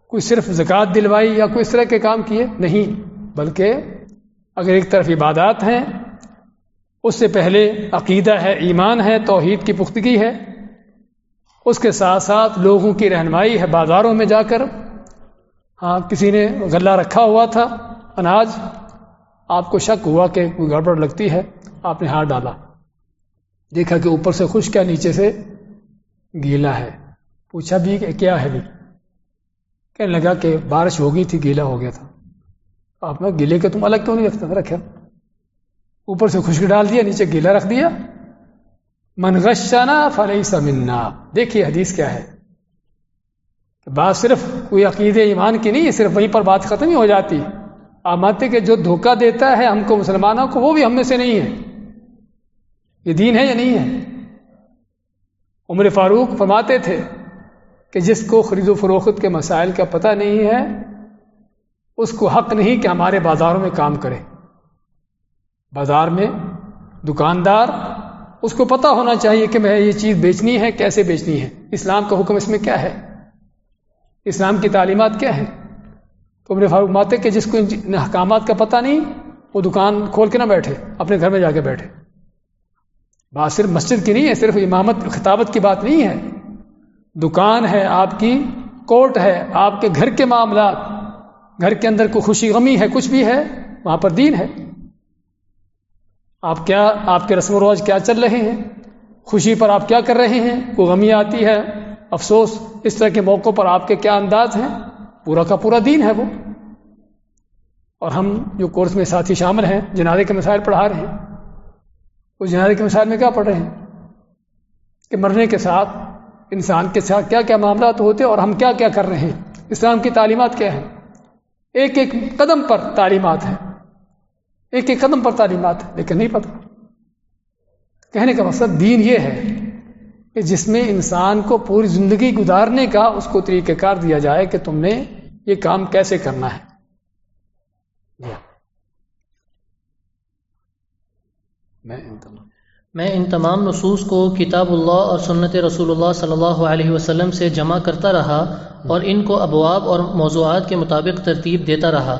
کوئی صرف زکوٰۃ دلوائی یا کوئی اس طرح کے کام کیے؟ نہیں، بلکہ اگر ایک طرف عبادات ہیں، اس سے پہلے عقیدہ ہے، ایمان ہے، توحید کی پختگی ہے، اس کے ساتھ ساتھ لوگوں کی رہنمائی ہے، بازاروں میں جا کر۔ ہاں کسی نے غلہ رکھا ہوا تھا، اناج، آپ کو شک ہوا کہ کوئی گڑبڑ لگتی ہے، آپ نے ہاتھ ڈالا۔ دیکھا کہ اوپر سے خشک ہے، نیچے سے گیلا ہے۔ پوچھا بھی کہ کیا ہے بھی؟ کہنے لگا کہ بارش ہو گئی تھی، گیلا ہو گیا تھا۔ آپ نے گیلے کے تم الگ کیوں نہیں رکھتا رکھا اوپر سے خشک ڈال دیا، نیچے گیلا رکھ دیا۔ منغشانہ فلئی سمنا دیکھیے حدیث کیا ہے۔ بات صرف کوئی عقید ایمان کی نہیں ہے صرف وہیں پر بات ختم ہی ہو جاتی۔ آپ مانتے کہ جو دھوکہ دیتا ہے ہم کو، مسلمانوں کو، وہ بھی ہم میں سے نہیں ہے۔ یہ دین ہے یا نہیں ہے؟ عمر فاروق فرماتے تھے کہ جس کو خرید و فروخت کے مسائل کا پتہ نہیں ہے اس کو حق نہیں کہ ہمارے بازاروں میں کام کرے۔ بازار میں دکاندار، اس کو پتہ ہونا چاہیے کہ میں یہ چیز بیچنی ہے، کیسے بیچنی ہے۔ اسلام کا حکم اس میں کیا ہے؟ اسلام کی تعلیمات کیا ہے تو اپنے فاروق ماتے کہ جس کو ان حکامات کا پتہ نہیں، وہ دکان کھول کے نہ بیٹھے، اپنے گھر میں جا کے بیٹھے۔ بات صرف مسجد کی نہیں ہے، صرف امامت، خطابت کی بات نہیں ہے۔ دکان ہے آپ کی کوٹ ہے آپ کے گھر کے معاملات۔ گھر کے اندر کوئی خوشی غمی ہے، کچھ بھی ہے، وہاں پر دین ہے۔ آپ کیا، آپ کے رسم و رواج کیا چل رہے ہیں؟ خوشی پر آپ کیا کر رہے ہیں؟ کوئی غمی آتی ہے، افسوس، اس طرح کے موقع پر آپ کے کیا انداز ہیں؟ پورا کا پورا دین ہے وہ۔ اور ہم جو کورس میں ساتھی شامل ہیں، جنازے کے مسائل پڑھا رہے ہیں۔ اس جنازے کے مسائل میں کیا پڑھ رہے ہیں؟ کہ مرنے کے ساتھ انسان کے ساتھ کیا کیا معاملات ہوتے اور ہم کیا کیا کر رہے ہیں؟ اسلام کی تعلیمات کیا ہیں؟ ایک ایک قدم پر تعلیمات ہیں۔ ایک ایک قدم پر تعلیمات ہیں، لیکن نہیں پتہ۔ کہنے کا مقصد دین یہ ہے کہ جس میں انسان کو پوری زندگی گزارنے کا اس کو طریقہ کار دیا جائے کہ تم نے یہ کام کیسے کرنا ہے۔ جی ہاں۔ میں میں ان تمام نصوص کو کتاب اللہ اور سنت رسول اللہ صلی اللہ علیہ وسلم سے جمع کرتا رہا اور ان کو ابواب اور موضوعات کے مطابق ترتیب دیتا رہا۔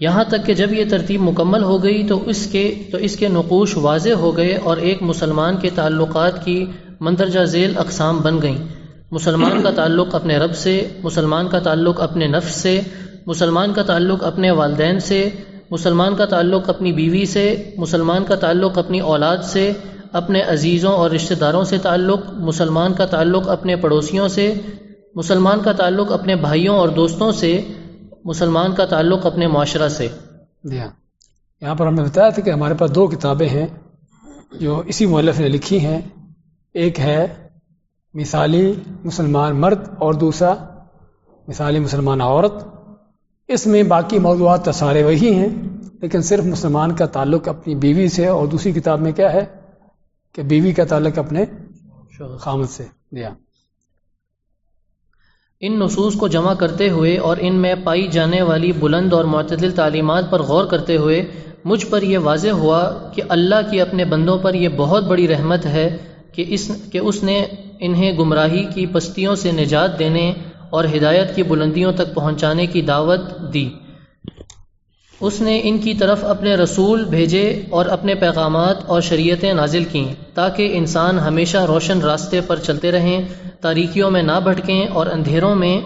یہاں تک کہ جب یہ ترتیب مکمل ہو گئی تو اس کے، تو اس کے نقوش واضح ہو گئے اور ایک مسلمان کے تعلقات کی مندرجہ ذیل اقسام بن گئیں۔ مسلمان کا تعلق اپنے رب سے، مسلمان کا تعلق اپنے نفس سے، مسلمان کا تعلق اپنے والدین سے، مسلمان کا تعلق اپنی بیوی سے، مسلمان کا تعلق اپنی اولاد سے اپنے عزیزوں اور رشتہ داروں سے تعلق، مسلمان کا تعلق اپنے پڑوسیوں سے، مسلمان کا تعلق اپنے بھائیوں اور دوستوں سے، مسلمان کا تعلق اپنے معاشرہ سے۔ جی ہاں۔ یہاں پر ہم نے بتایا تھا کہ ہمارے پاس دو کتابیں ہیں جو اسی مولف نے لکھی ہیں۔ ایک ہے مثالی مسلمان مرد اور دوسرا مثالی مسلمان عورت۔ اس میں باقی موضوعات تو سارے وہی ہیں، لیکن صرف مسلمان کا تعلق اپنی بیوی سے اور دوسری کتاب میں کیا ہے؟ کہ بیوی کا تعلق اپنے خامد سے دیا۔ ان نصوص کو جمع کرتے ہوئے اور ان میں پائی جانے والی بلند اور معتدل تعلیمات پر غور کرتے ہوئے مجھ پر یہ واضح ہوا کہ اللہ کی اپنے بندوں پر یہ بہت بڑی رحمت ہے کہ اس کہ اس نے انہیں گمراہی کی پستیوں سے نجات دینے اور ہدایت کی بلندیوں تک پہنچانے کی دعوت دی۔ اس نے ان کی طرف اپنے رسول بھیجے اور اپنے پیغامات اور شریعتیں نازل کیں تاکہ انسان ہمیشہ روشن راستے پر چلتے رہیں تاریکیوں میں نہ بھٹکیں اور اندھیروں میں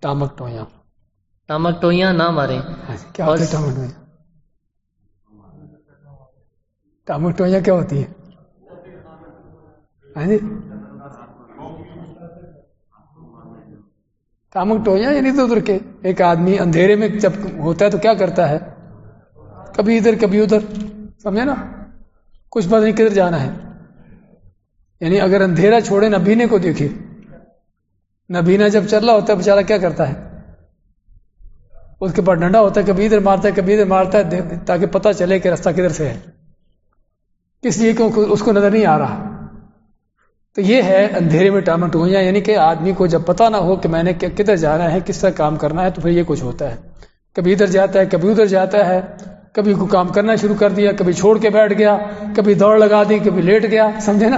ٹامک ٹویاں ٹامک ٹوئیاں نہ ماریں۔ ٹامک ٹوئیاں؟ کیا ہوتی ہیں؟ ہاں جی؟ ٹامک ٹوئیاں یعنی تو ادھر کے۔ ایک آدمی اندھیرے میں جب ہوتا ہے تو کیا کرتا ہے؟ کبھی ادھر کبھی ادھر، سمجھے نا؟ کچھ پتہ نہیں کدھر جانا ہے۔ یعنی اگر اندھیرا چھوڑے نہ بینے کو دیکھے۔ نبینا جب چل رہا ہوتا ہے بیچارہ کیا کرتا ہے؟ اس کے پاس ڈنڈا ہوتا ہے، کبھی ادھر مارتا ہے، کبھی ادھر مارتا ہے تاکہ پتہ چلے کہ راستہ کدھر سے ہے۔ کس لیے؟ کہ اس کو نظر نہیں آ رہا۔ تو یہ ہے اندھیرے میں ٹامٹ ہوئیاں یعنی کہ آدمی کو جب پتہ نہ ہو کہ میں نے کدھر جانا ہے، کس طرح کام کرنا ہے، تو پھر یہ کچھ ہوتا ہے۔ کبھی ادھر جاتا ہے، کبھی ادھر جاتا ہے۔ کبھی کو کام کرنا شروع کر دیا، کبھی چھوڑ کے بیٹھ گیا، کبھی دوڑ لگا دی، کبھی لیٹ گیا، سمجھے نا؟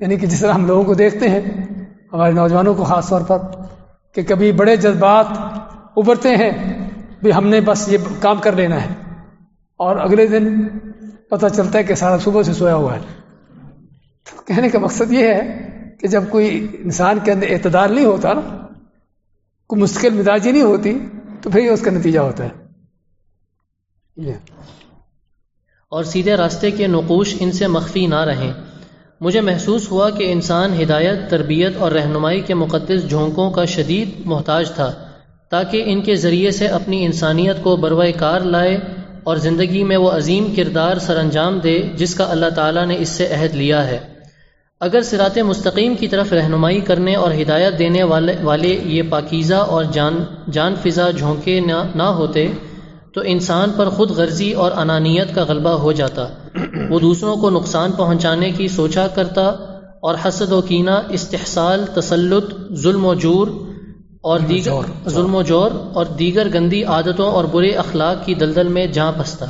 یعنی کہ جس طرح ہم لوگوں کو دیکھتے ہیں، ہمارے نوجوانوں کو خاص طور پر، کہ کبھی بڑے جذبات ابھرتے ہیں، بھی ہم نے بس یہ کام کر لینا ہے۔ اور اگلے دن پتہ چلتا ہے کہ سارا صبح سے سویا ہوا ہے۔ کہنے کا مقصد یہ ہے کہ جب کوئی انسان کے اندر اعتدار نہیں ہوتا نا، کوئی مستقل مزاجی نہیں ہوتی، تو پھر یہ اس کا نتیجہ ہوتا ہے۔ اور سیدھے راستے کے نقوش ان سے مخفی نہ رہیں۔ مجھے محسوس ہوا کہ انسان ہدایت، تربیت اور رہنمائی کے مقدس جھونکوں کا شدید محتاج تھا، تاکہ ان کے ذریعے سے اپنی انسانیت کو بروئے کار لائے اور زندگی میں وہ عظیم کردار سر انجام دے جس کا اللہ تعالیٰ نے اس سے عہد لیا ہے۔ اگر سرات مستقیم کی طرف رہنمائی کرنے اور ہدایت دینے والے والے یہ پاکیزہ اور جان جان فضا جھونکے نہ ہوتے، تو انسان پر خود غرضی اور انانیت کا غلبہ ہو جاتا۔ وہ دوسروں کو نقصان پہنچانے کی سوچا کرتا اور حسد و کینہ، استحصال، تسلط، ظلم و جور اور دیگر ظلم و جور اور دیگر گندی عادتوں اور برے اخلاق کی دلدل میں جاں پستا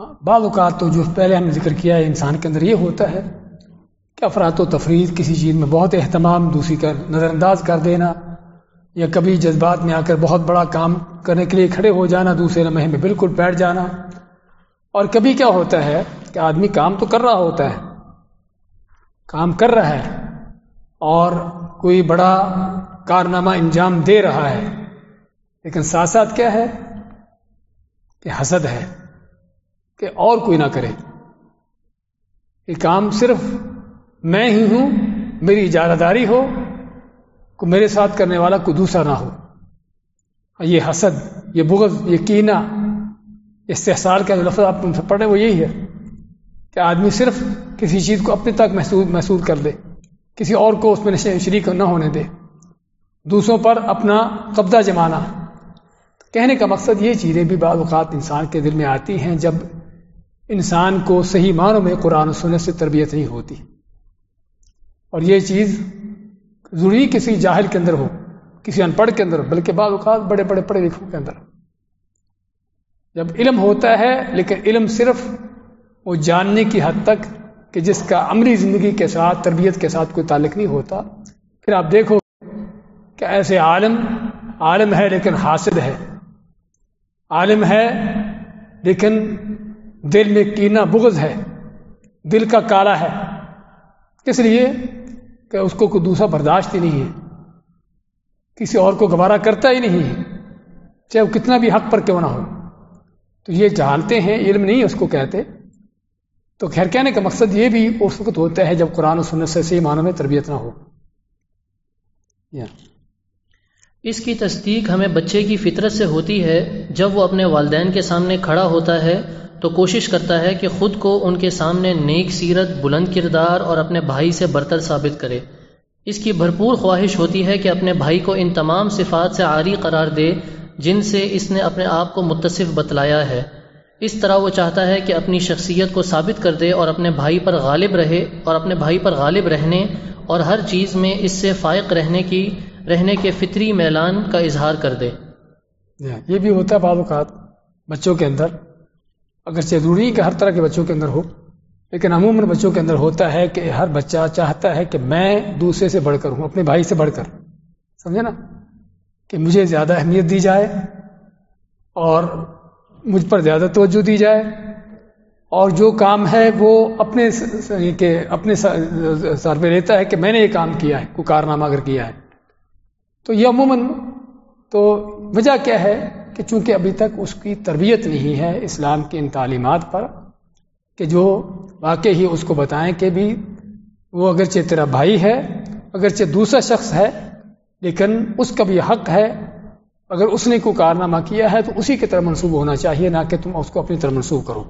ہاں، بعض اوقات تو جو پہلے ہم نے ذکر کیا ہے انسان کے اندر یہ ہوتا ہے کہ افراد و تفریح کسی چیز میں بہت اہتمام دوسری کا نظر انداز کر دینا یا کبھی جذبات میں آ کر بہت بڑا کام کرنے کے لیے کھڑے ہو جانا دوسرے لمحے میں بالکل بیٹھ جانا۔ اور کبھی کیا ہوتا ہے کہ آدمی کام تو کر رہا ہوتا ہے کام کر رہا ہے اور کوئی بڑا کارنامہ انجام دے رہا ہے۔ لیکن ساتھ ساتھ کیا ہے؟ کہ حسد ہے کہ اور کوئی نہ کرے۔ یہ کام صرف میں ہی ہوں، میری اجارہ داری ہو، کو میرے ساتھ کرنے والا کوئی دوسرا نہ ہو۔ یہ حسد، یہ بغض، یہ کینہ استحصال کا جو لفظ آپ پڑھ رہے وہ یہی ہے کہ آدمی صرف کسی چیز کو اپنے تک محسوس محسوس کر دے کسی اور کو اس میں شریک نہ ہونے دے۔ دوسروں پر اپنا قبضہ جمانا۔ کہنے کا مقصد یہ چیزیں بھی بعض اوقات انسان کے دل میں آتی ہیں جب انسان کو صحیح معنوں میں قرآن و سنت سے تربیت نہیں ہوتی۔ اور یہ چیز ضروری کسی جاہل کے اندر ہو، کسی ان پڑھ کے اندر بلکہ بعض اوقات بڑے بڑے پڑھے لکھوں کے اندر۔ جب علم ہوتا ہے، لیکن علم صرف وہ جاننے کی حد تک کہ جس کا عملی زندگی کے ساتھ، تربیت کے ساتھ کوئی تعلق نہیں ہوتا، پھر آپ دیکھو کہ ایسے عالم عالم ہے لیکن حاصل ہے۔ عالم ہے لیکن دل میں کینہ بغض ہے، دل کا کالا ہے۔ کس لیے کہ اس کو کوئی دوسرا برداشت ہی نہیں ہے۔ کسی اور کو گوارا کرتا ہی نہیں ہے، چاہے وہ کتنا بھی حق پر کیوں نہ ہو۔ تو یہ جانتے ہیں، علم نہیں اس کو کہتے۔ تو خیر کہنے کا مقصد یہ بھی اس وقت ہوتا ہے جب قرآن و سنت سے صحیح معنوں میں تربیت نہ ہو۔ اس کی تصدیق ہمیں بچے کی فطرت سے ہوتی ہے، جب وہ اپنے والدین کے سامنے کھڑا ہوتا ہے، تو کوشش کرتا ہے کہ خود کو ان کے سامنے نیک سیرت، بلند کردار اور اپنے بھائی سے برتر ثابت کرے۔ اس کی بھرپور خواہش ہوتی ہے کہ اپنے بھائی کو ان تمام صفات سے عاری قرار دے، جن سے اس نے اپنے آپ کو متصف بتلایا ہے۔ اس طرح وہ چاہتا ہے کہ اپنی شخصیت کو ثابت کر دے اور اپنے بھائی پر غالب رہے اور اپنے بھائی پر غالب رہنے اور ہر چیز میں اس سے فائق رہنے کی رہنے کے فطری میلان کا اظہار کر دے۔ یہ بھی ہوتا ہے بعض اوقات بچوں کے اندر۔ اگرچہ ضروری کہ ہر طرح کے بچوں کے اندر ہو، لیکن عموماً بچوں کے اندر ہوتا ہے کہ ہر بچہ چاہتا ہے کہ میں دوسرے سے بڑھ کر ہوں، اپنے بھائی سے بڑھ کر۔ سمجھے نا؟ کہ مجھے زیادہ اہمیت دی جائے اور مجھ پر زیادہ توجہ دی جائے۔ اور جو کام ہے وہ اپنے یعنی کہ اپنے سر پہ لیتا ہے کہ میں نے یہ کام کیا ہے، کوئی کارنامہ اگر کیا ہے۔ تو یہ عموماً تو وجہ کیا ہے کہ چونکہ ابھی تک اس کی تربیت نہیں ہے اسلام کی ان تعلیمات پر، کہ جو واقع ہی اس کو بتائیں کہ بھی وہ اگرچہ تیرا بھائی ہے، اگرچہ دوسرا شخص ہے، لیکن اس کا بھی حق ہے اگر اس نے کوئی کارنامہ کیا ہے تو اسی کی طرح منسوب ہونا چاہیے، نہ کہ تم اس کو اپنی طرح منسوب کرو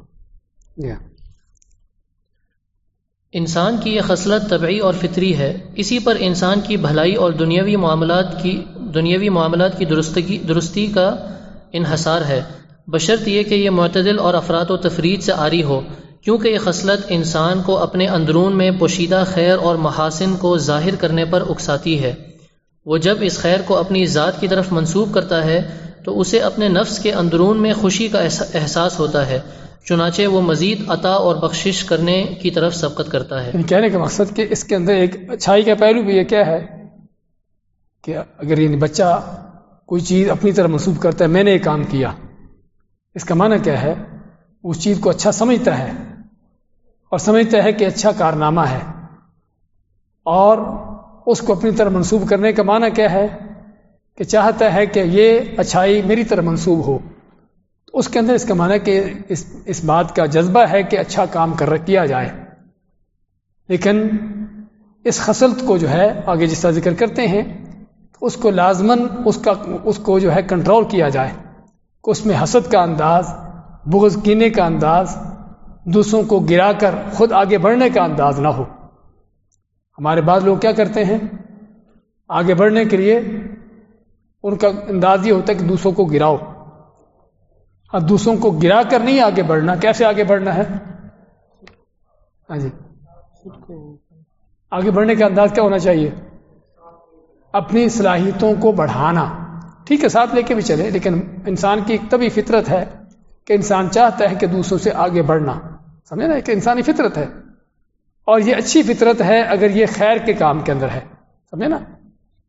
Yeah. انسان کی یہ خصلت طبعی اور فطری ہے، اسی پر انسان کی بھلائی اور دنیاوی معاملات کی، دنیاوی معاملات کی درستگی، درستی کا انحصار ہے۔ بشرط یہ کہ یہ معتدل اور افراد و تفرید سے آری ہو، کیونکہ یہ خصلت انسان کو اپنے اندرون میں پوشیدہ خیر اور محاسن کو ظاہر کرنے پر اکساتی ہے۔ وہ جب اس خیر کو اپنی ذات کی طرف منسوب کرتا ہے، تو اسے اپنے نفس کے اندرون میں خوشی کا احساس ہوتا ہے۔ چنانچہ وہ مزید عطا اور بخشش کرنے کی طرف سبقت کرتا ہے۔ یعنی کہنے کا مقصد کہ اس کے اندر ایک اچھائی کا پہلو بھی یہ کیا ہے کہ اگر یعنی بچہ کوئی چیز اپنی طرح منسوخ کرتا ہے، میں نے یہ کام کیا۔ اس کا معنی کیا ہے؟ اس چیز کو اچھا سمجھتا ہے اور سمجھتا ہے کہ اچھا کارنامہ ہے۔ اور اس کو اپنی طرح منسوب کرنے کا معنی کیا ہے؟ کہ چاہتا ہے کہ یہ اچھائی میری طرح منسوب ہو۔ اس کے اندر اس کا معنی کہ اس اس بات کا جذبہ ہے کہ اچھا کام کر کیا جائے۔ لیکن اس خصلت کو جو ہے آگے جس طرح ذکر کرتے ہیں، اس کو لازمن اس کا اس کو جو ہے کنٹرول کیا جائے۔ کہ اس میں حسد کا انداز، بغض کینے کا انداز، دوسروں کو گرا کر خود آگے بڑھنے کا انداز نہ ہو۔ ہمارے بعض لوگ کیا کرتے ہیں؟ آگے بڑھنے کے لیے ان کا انداز یہ ہوتا ہے کہ دوسروں کو گراؤ۔ اور دوسروں کو گرا کر نہیں آگے بڑھنا، کیسے آگے بڑھنا ہے؟ ہاں جی۔ آگے بڑھنے کا انداز کیا ہونا چاہیے؟ اپنی صلاحیتوں کو بڑھانا۔ ٹھیک ہے، ساتھ لے کے بھی چلے لیکن انسان کی ایک طبی فطرت ہے کہ انسان چاہتا ہے کہ دوسروں سے آگے بڑھنا۔ سمجھے نا؟ کہ انسانی فطرت ہے۔ اور یہ اچھی فطرت ہے اگر یہ خیر کے کام کے اندر ہے۔ سمجھے نا؟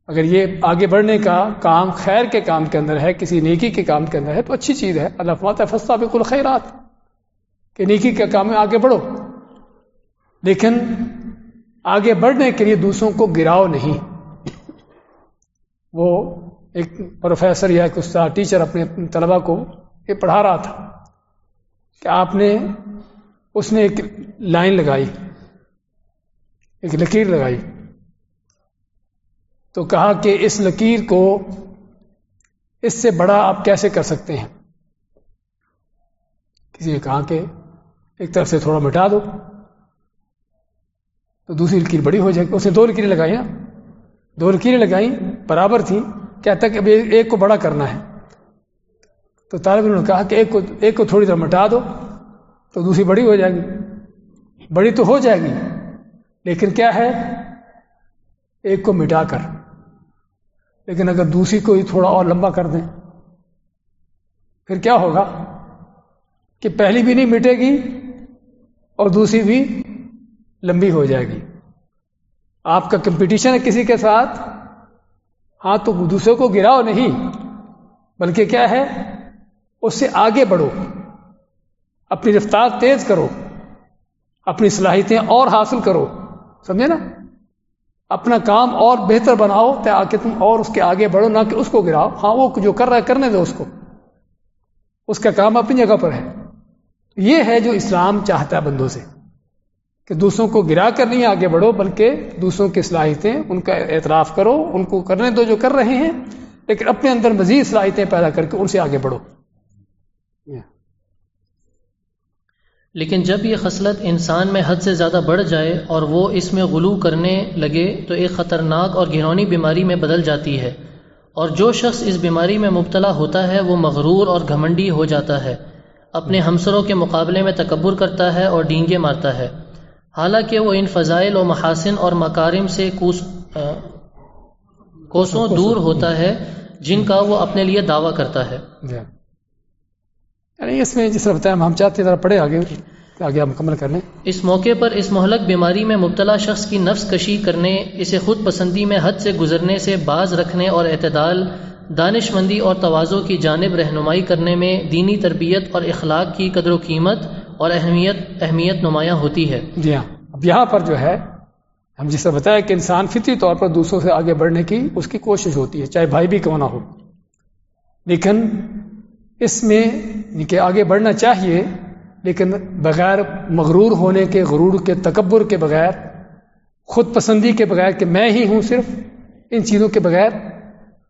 اگر یہ آگے بڑھنے کا کام خیر کے کام کے اندر ہے، کسی نیکی کے کام کے اندر ہے، تو اچھی چیز ہے۔ اللہ فات فستا بالکل خیرات کہ نیکی کے کام میں آگے بڑھو۔ لیکن آگے بڑھنے کے لیے دوسروں کو گراؤ نہیں۔ وہ ایک پروفیسر یا ایک استاد، ٹیچر اپنے طلبا کو یہ پڑھا رہا تھا کہ آپ نے، اس نے ایک لائن لگائی، ایک لکیر لگائی۔ تو کہا کہ اس لکیر کو اس سے بڑا آپ کیسے کر سکتے ہیں؟ کسی نے کہا کہ ایک طرف سے تھوڑا مٹا دو، تو دوسری لکیر بڑی ہو جائے گی۔ اس نے دو لکیریں لگائی نا دو لکیریں لگائیں، برابر تھیں۔ کہتا کہ ایک کو بڑا کرنا ہے۔ تو طالب نے کہا کہ ایک کو ایک کو تھوڑی دیر مٹا دو، تو دوسری بڑی ہو جائے گی۔ بڑی تو ہو جائے گی، لیکن کیا ہے؟ ایک کو مٹا کر۔ لیکن اگر دوسری کو ہی تھوڑا اور لمبا کر دیں، پھر کیا ہوگا؟ کہ پہلی بھی نہیں مٹے گی اور دوسری بھی لمبی ہو جائے گی۔ آپ کا کمپٹیشن ہے کسی کے ساتھ ہاں تو دوسرے کو گراؤ نہیں، بلکہ کیا ہے؟ اس سے آگے بڑھو، اپنی رفتار تیز کرو، اپنی صلاحیتیں اور حاصل کرو۔ سمجھے نا؟ اپنا کام اور بہتر بناؤ، تاکہ تم اور اس کے آگے بڑھو، نہ کہ اس کو گراؤ۔ ہاں وہ جو کر رہا ہے، کرنے دو اس کو۔ اس کا کام اپنی جگہ پر ہے۔ یہ ہے جو اسلام چاہتا ہے بندوں سے، کہ دوسروں کو گرا کر نہیں آگے بڑھو، بلکہ دوسروں کی صلاحیتیں، ان کا اعتراف کرو، ان کو کرنے دو جو کر رہے ہیں، لیکن اپنے اندر مزید صلاحیتیں پیدا کر کے ان سے آگے بڑھو۔ لیکن جب یہ خصلت انسان میں حد سے زیادہ بڑھ جائے اور وہ اس میں غلو کرنے لگے تو ایک خطرناک اور گھنونی بیماری میں بدل جاتی ہے اور جو شخص اس بیماری میں مبتلا ہوتا ہے وہ مغرور اور گھمنڈی ہو جاتا ہے، اپنے ہمسروں کے مقابلے میں تکبر کرتا ہے اور ڈینگے مارتا ہے۔ حالانکہ وہ ان فضائل و محاسن اور مکارم سے کوس کوسوں دور ہوتا ہے جن کا وہ اپنے لیے دعویٰ کرتا ہے۔ جی۔ یعنی اس میں جس طرح بتایا ہم چاہتے ہیں پڑھے آگے آگے ہم مکمل کر لیں۔ اس موقع پر اس مہلک بیماری میں مبتلا شخص کی نفس کشی کرنے اسے خود پسندی میں حد سے گزرنے سے باز رکھنے اور اعتدال دانش مندی اور توازوں کی جانب رہنمائی کرنے میں دینی تربیت اور اخلاق کی قدر و قیمت اور اہمیت اہمیت نمایاں ہوتی ہے۔ جی ہاں۔ اب یہاں پر جو ہے ہم جس طرح بتایا کہ انسان فطری طور پر دوسروں سے آگے بڑھنے کی اس کی کوشش ہوتی ہے چاہے بھائی بھی کیوں نہ ہو۔ لیکن اس میں کہ آگے بڑھنا چاہیے، لیکن بغیر مغرور ہونے کے، غرور کے، تکبر کے بغیر، خود پسندی کے بغیر کہ میں ہی ہوں صرف، ان چیزوں کے بغیر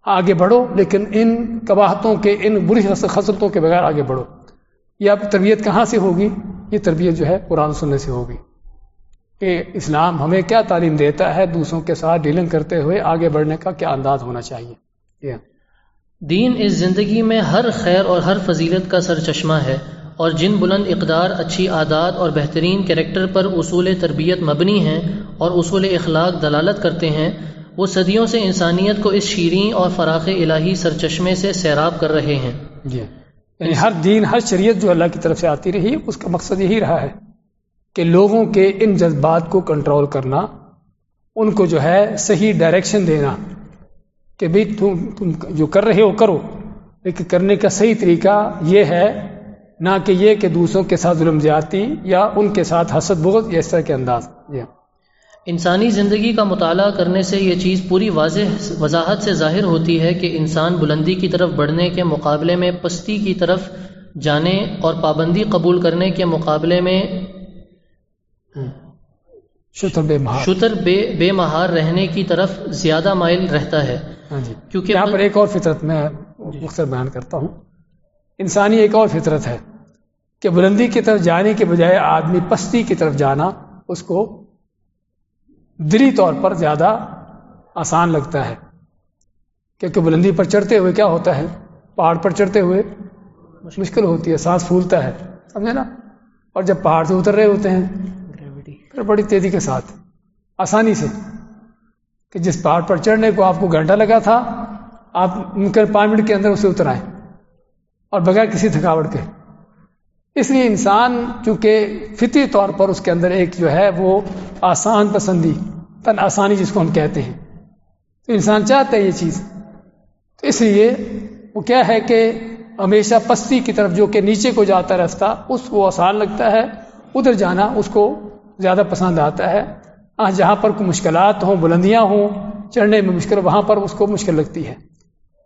آگے بڑھو، لیکن ان قباہتوں کے، ان بری خصلتوں کے بغیر آگے بڑھو۔ یہ اب تربیت کہاں سے ہوگی؟ یہ تربیت جو ہے قرآن سننے سے ہوگی۔ کہ اسلام ہمیں کیا تعلیم دیتا ہے دوسروں کے ساتھ ڈیلنگ کرتے ہوئے آگے بڑھنے کا کیا انداز ہونا چاہیے۔ دین اس زندگی میں ہر خیر اور ہر فضیلت کا سر چشمہ ہے اور جن بلند اقدار، اچھی عادات اور بہترین کریکٹر پر اصول تربیت مبنی ہیں اور اصول اخلاق دلالت کرتے ہیں، وہ صدیوں سے انسانیت کو اس شیریں اور فراخ الہی سرچشمے سے سیراب کر رہے ہیں۔ جی۔ یعنی ہر دین، ہر شریعت جو اللہ کی طرف سے آتی رہی، اس کا مقصد یہی رہا ہے کہ لوگوں کے ان جذبات کو کنٹرول کرنا، ان کو جو ہے صحیح ڈائریکشن دینا۔ کہ بھائی تم تم جو کر رہے ہو کرو۔ لیکن کرنے کا صحیح طریقہ یہ ہے نہ کہ یہ کہ دوسروں کے ساتھ ظلم زیادتی یا ان کے ساتھ حسد بغض یا اس طرح کے انداز۔ جی انسانی زندگی کا مطالعہ کرنے سے یہ چیز پوری واضح وضاحت سے ظاہر ہوتی ہے کہ انسان بلندی کی طرف بڑھنے کے مقابلے میں پستی کی طرف جانے اور پابندی قبول کرنے کے مقابلے میں شتر بے مہار۔ شتر بے بے مہار رہنے کی طرف زیادہ مائل رہتا ہے۔ ہاں جی۔ کیونکہ یہاں پر ایک اور فطرت میں مختصر بیان کرتا ہوں۔ انسانی ایک اور فطرت ہے کہ بلندی کی طرف جانے کے بجائے آدمی پستی کی طرف جانا اس کو دلی طور پر زیادہ آسان لگتا ہے۔ کیونکہ بلندی پر چڑھتے ہوئے کیا ہوتا ہے؟ پہاڑ پر چڑھتے ہوئے مشکل۔ ہوتی ہے سانس پھولتا ہے سمجھے نا؟ اور جب پہاڑ سے اتر رہے ہوتے ہیں پھر بڑی تیزی کے ساتھ آسانی سے۔ کہ جس پہاڑ پر چڑھنے کو آپ کو گھنٹہ لگا تھا، آپ ممکن پانچ منٹ کے اندر اسے اترائیں اور بغیر کسی تھکاوٹ کے۔ اس لیے انسان چونکہ فطری طور پر اس کے اندر ایک جو ہے وہ آسان پسندی، تن آسانی جس کو ہم کہتے ہیں۔ تو انسان چاہتا ہے یہ چیز۔ تو اس لیے وہ کیا ہے کہ ہمیشہ پستی کی طرف جو کہ نیچے کو جاتا راستہ اس کو آسان لگتا ہے، ادھر جانا اس کو زیادہ پسند آتا ہے۔ ہاں جہاں پر کوئی مشکلات ہوں، بلندیاں ہوں، چڑھنے میں مشکل، وہاں پر اس کو مشکل لگتی ہے۔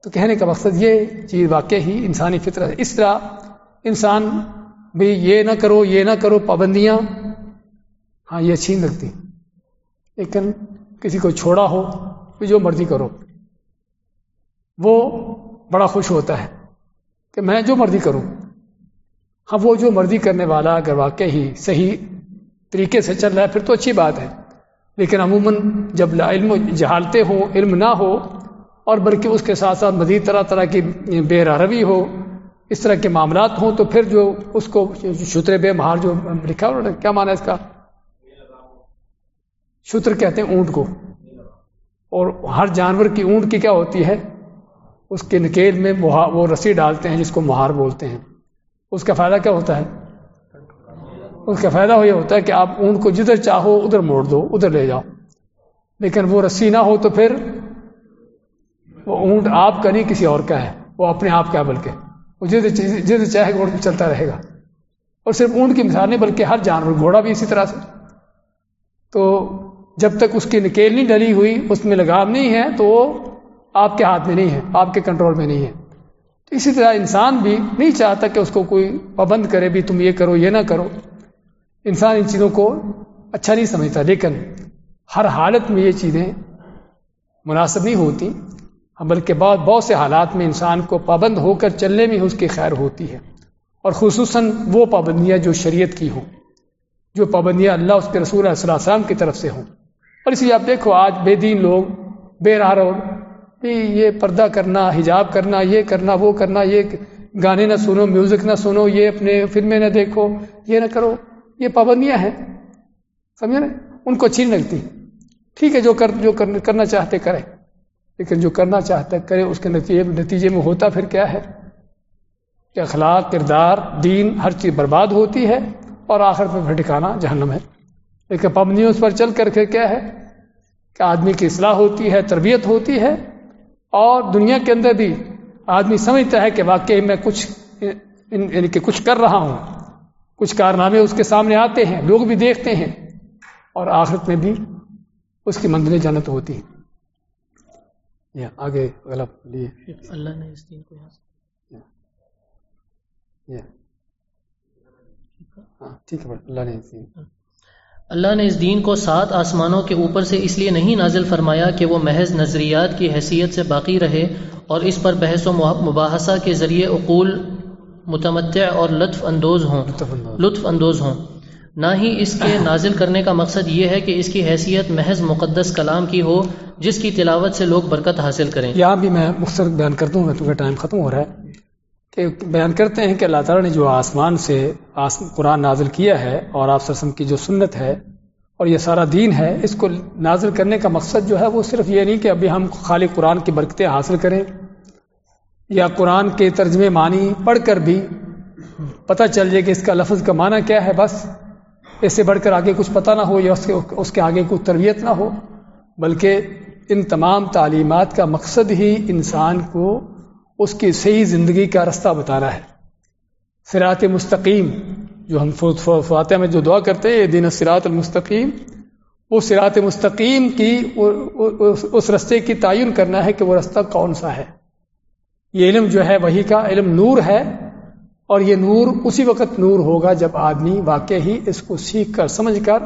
تو کہنے کا مقصد یہ چیز واقع ہی انسانی فطرت ہے۔ اس طرح انسان بھئی یہ نہ کرو، یہ نہ کرو، پابندیاں ہاں یہ اچھی لگتی لیکن کسی کو چھوڑا ہو تو جو مرضی کرو، وہ بڑا خوش ہوتا ہے کہ میں جو مرضی کروں۔ ہاں وہ جو مرضی کرنے والا اگر واقع ہی صحیح طریقے سے چل رہا ہے، پھر تو اچھی بات ہے۔ لیکن عموماً جب لا علم جہالتے ہوں علم نہ ہو، اور بلکہ اس کے ساتھ ساتھ مزید طرح طرح کی بے روی ہو، اس طرح کے معاملات ہوں، تو پھر جو اس کو شتر بے مہار جو لکھا انہوں نے، کیا مانا اس کا؟ شتر کہتے ہیں اونٹ کو۔ اور ہر جانور کی اونٹ کی کیا ہوتی ہے؟ اس کے نکیل میں وہ رسی ڈالتے ہیں جس کو مہار بولتے ہیں۔ اس کا فائدہ کیا ہوتا ہے؟ اس کا فائدہ یہ ہوتا ہے کہ آپ اونٹ کو جدھر چاہو ادھر موڑ دو، ادھر لے جاؤ۔ لیکن وہ رسی نہ ہو تو پھر وہ اونٹ آپ کا نہیں، کسی اور کا ہے۔ وہ اپنے آپ کا ہے بلکہ۔ وہ جد جد چاہے گھوڑ چلتا رہے گا۔ اور صرف اونٹ کی مثال نہیں، بلکہ ہر جانور، گھوڑا بھی اسی طرح سے۔ تو جب تک اس کی نکیل نہیں ڈلی ہوئی، اس میں لگام نہیں ہے، تو وہ آپ کے ہاتھ میں نہیں ہے، آپ کے کنٹرول میں نہیں ہے۔ تو اسی طرح انسان بھی نہیں چاہتا کہ اس کو کوئی پابند کرے، بھی تم یہ کرو، یہ نہ کرو۔ انسان ان چیزوں کو اچھا نہیں سمجھتا، لیکن ہر حالت میں یہ چیزیں مناسب نہیں ہوتی ہاں، بلکہ بہت بہت سے حالات میں انسان کو پابند ہو کر چلنے میں اس کی خیر ہوتی ہے۔ اور خصوصاً وہ پابندیاں جو شریعت کی ہوں، جو پابندیاں اللہ، اس کے رسول علیہ السلام کی طرف سے ہوں۔ اور اس لیے آپ دیکھو، آج بے دین لوگ، بے راہ یہ پردہ کرنا، حجاب کرنا، یہ کرنا، وہ کرنا، یہ گانے نہ سنو، میوزک نہ سنو، یہ اپنے فلمیں نہ دیکھو، یہ نہ کرو۔ یہ پابندیاں ہیں۔ سمجھے نا؟ ان کو اچھی نہیں لگتی۔ ٹھیک ہے، جو کر، جو کرنا چاہتے کریں۔ لیکن جو کرنا چاہتا ہے کرے اس کے نتیجے نتیجے میں ہوتا پھر کیا ہے؟ کہ اخلاق، کردار، دین، ہر چیز برباد ہوتی ہے اور آخر پہ پھر ٹھکانا جہنم ہے۔ لیکن پابندیوں اس پر چل کر کے کیا ہے؟ کہ آدمی کی اصلاح ہوتی ہے، تربیت ہوتی ہے اور دنیا کے اندر بھی آدمی سمجھتا ہے کہ واقعی میں کچھ یعنی کہ کچھ کر رہا ہوں۔ کچھ کارنامے اس کے سامنے آتے ہیں لوگ بھی دیکھتے ہیں۔ اور آخرت میں بھی اس کی منزل جنت ہوتی ہیں۔ آگے غلط لیے۔ اللہ نے اس دین کو ہاں ٹھیک ہے اللہ نے اس دین اللہ نے اس دین کو سات آسمانوں کے اوپر سے اس لیے نہیں نازل فرمایا کہ وہ محض نظریات کی حیثیت سے باقی رہے اور اس پر بحث و مباحثہ کے ذریعے عقول متمتع اور لطف اندوز ہوں۔ لطف اندوز۔ ہوں۔ نہ ہی اس کے نازل کرنے کا مقصد یہ ہے کہ اس کی حیثیت محض مقدس کلام کی ہو جس کی تلاوت سے لوگ برکت حاصل کریں۔ یہاں بھی میں مختصر بیان کر دوں میں ٹائم ختم ہو رہا ہے۔ کہ بیان کرتے ہیں کہ اللہ تعالیٰ نے جو آسمان سے قرآن نازل کیا ہے اور آپ سرسم کی جو سنت ہے اور یہ سارا دین ہے اس کو نازل کرنے کا مقصد جو ہے وہ صرف یہ نہیں کہ ابھی ہم خالی قرآن کی برکتیں حاصل کریں۔ یا قرآن کے ترجمے معنی پڑھ کر بھی پتہ چل جائے کہ اس کا لفظ کا معنی کیا ہے، بس اس سے بڑھ کر آگے کچھ پتہ نہ ہو یا اس کے اس کے آگے کوئی تربیت نہ ہو۔ بلکہ ان تمام تعلیمات کا مقصد ہی انسان کو اس کی صحیح زندگی کا رستہ بتانا ہے۔ سرات مستقیم، جو ہم فاتح میں جو دعا کرتے ہیں دین سرات المستقیم۔ وہ سرات مستقیم کی اس رستے کی تعین کرنا ہے کہ وہ رستہ کون سا ہے۔ یہ علم جو ہے وہی کا علم نور ہے اور یہ نور اسی وقت نور ہوگا جب آدمی واقع ہی اس کو سیکھ کر، سمجھ کر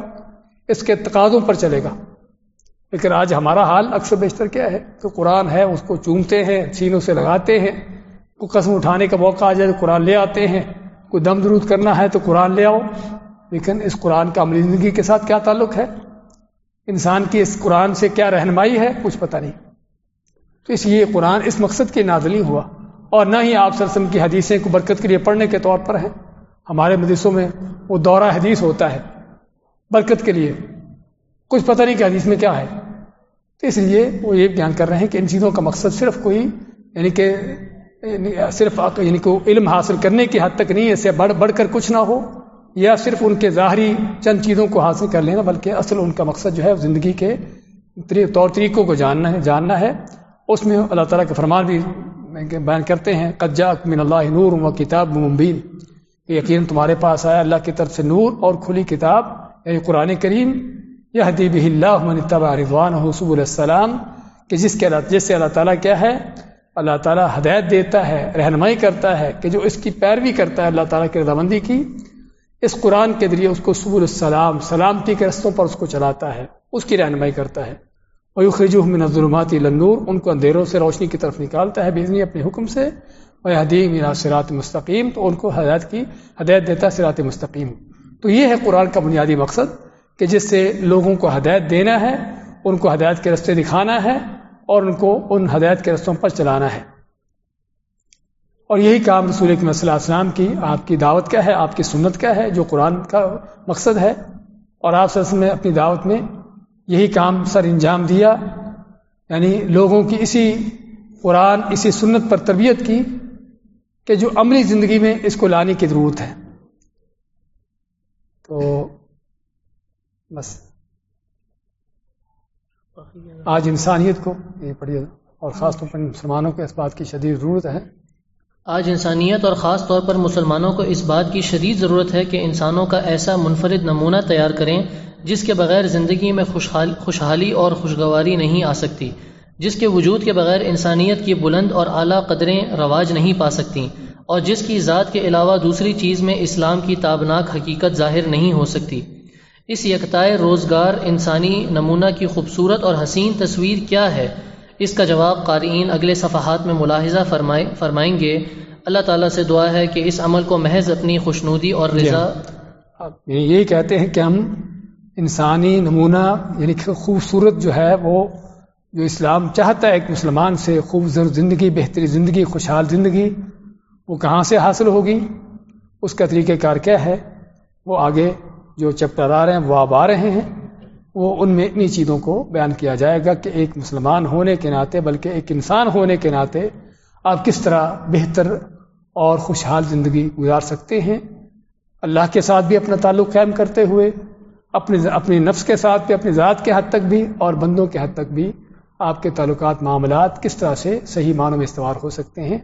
اس کے تقاضوں پر چلے گا۔ لیکن آج ہمارا حال اکثر بیشتر کیا ہے؟ تو قرآن ہے، اس کو چومتے ہیں، سینوں سے لگاتے ہیں، کوئی قسم اٹھانے کا موقع آ جائے تو قرآن لے آتے ہیں۔ کوئی دم درود کرنا ہے تو قرآن لے آؤ۔ لیکن اس قرآن کا عملی زندگی کے ساتھ کیا تعلق ہے؟ انسان کی اس قرآن سے کیا رہنمائی ہے؟ کچھ پتہ نہیں۔ تو اس لیے قرآن اس مقصد کی نازلی ہوا اور نہ ہی آپ سرسم کی حدیثیں کو برکت کے لیے پڑھنے کے طور پر ہیں۔ ہمارے مدرسوں میں وہ دورہ حدیث ہوتا ہے برکت کے لیے۔ کچھ پتہ نہیں کہ حدیث میں کیا ہے۔ تو اس لیے وہ یہ بیان کر رہے ہیں کہ ان چیزوں کا مقصد صرف کوئی یعنی کہ یعنی صرف یعنی کہ علم حاصل کرنے کی حد تک نہیں اسے بڑھ بڑھ کر کچھ نہ ہو یا صرف ان کے ظاہری چند چیزوں کو حاصل کر لینا بلکہ اصل ان کا مقصد جو ہے زندگی کے طور طریقوں کو جاننا ہے جاننا ہے۔ اس میں اللہ تعالیٰ کے فرمان بھی بیان کرتے ہیں قجا من اللہ نور و کتاب ممبین یقین تمہارے پاس آیا اللہ کی طرف سے نور اور کھلی کتاب یعنی قرآن کریم۔ یہ حدیب اللہ من طبع رضوان حسب السلام۔ کہ جس کے اللہ جس سے اللہ تعالیٰ کیا ہے، اللہ تعالیٰ ہدایت دیتا ہے، رہنمائی کرتا ہے، کہ جو اس کی پیروی کرتا ہے، اللہ تعالیٰ کی رضامندی کی، اس قرآن کے ذریعے اس کو سب السلام، سلامتی کے رستوں پر اس کو چلاتا ہے، اس کی رہنمائی کرتا ہے۔ خرجو من ظلمات لنور ان کو اندھیروں سے روشنی کی طرف نکالتا ہے بزنی اپنے حکم سے وہ حدیم میرا سرات مستقیم تو ان کو ہدایت کی، ہدایت دیتا ہے سرات مستقیم تو یہ ہے قرآن کا بنیادی مقصد کہ جس سے لوگوں کو ہدایت دینا ہے، ان کو ہدایت کے رستے دکھانا ہے، اور ان کو ان ہدایت کے رستوں پر چلانا ہے۔ اور یہی کام رسول کے مسئلہ السلام کی، آپ کی دعوت کیا ہے، آپ کی سنت کیا ہے، جو قرآن کا مقصد ہے۔ اور آپ سر نے اپنی دعوت میں یہی کام سر انجام دیا یعنی لوگوں کی اسی قرآن، اسی سنت پر تربیت کی کہ جو عملی زندگی میں اس کو لانے کی ضرورت ہے۔ تو بس۔ آج انسانیت کو، یہ پڑھیے اور خاص طور پر مسلمانوں کو اس بات کی شدید ضرورت ہے۔ آج انسانیت اور خاص طور پر مسلمانوں کو اس بات کی شدید ضرورت ہے کہ انسانوں کا ایسا منفرد نمونہ تیار کریں جس کے بغیر زندگی میں خوشحال خوشحالی اور خوشگواری نہیں آ سکتی، جس کے وجود کے بغیر انسانیت کی بلند اور اعلیٰ قدریں رواج نہیں پا سکتی اور جس کی ذات کے علاوہ دوسری چیز میں اسلام کی تابناک حقیقت ظاہر نہیں ہو سکتی۔ اس یکتائے روزگار انسانی نمونہ کی خوبصورت اور حسین تصویر کیا ہے؟ اس کا جواب قارئین اگلے صفحات میں ملاحظہ فرمائے فرمائیں گے۔ اللہ تعالیٰ سے دعا ہے کہ اس عمل کو محض اپنی خوشنودی اور رضا جی یہی کہتے ہیں کہ ہم انسانی نمونہ یعنی خوبصورت جو ہے وہ جو اسلام چاہتا ہے ایک مسلمان سے خوبصورت زندگی بہتری زندگی خوشحال زندگی وہ کہاں سے حاصل ہوگی؟ اس کا طریقہ کار کیا ہے؟ وہ آگے جو چیپٹر آ رہے ہیں وہ اب آ رہے ہیں۔ وہ ان میں اتنی چیزوں کو بیان کیا جائے گا کہ ایک مسلمان ہونے کے ناطے بلکہ ایک انسان ہونے کے ناطے آپ کس طرح بہتر اور خوشحال زندگی گزار سکتے ہیں۔ اللہ کے ساتھ بھی اپنا تعلق قائم کرتے ہوئے اپنے اپنی نفس کے ساتھ بھی اپنی ذات کے حد تک بھی اور بندوں کے حد تک بھی آپ کے تعلقات معاملات کس طرح سے صحیح معنوں میں استوار ہو سکتے ہیں۔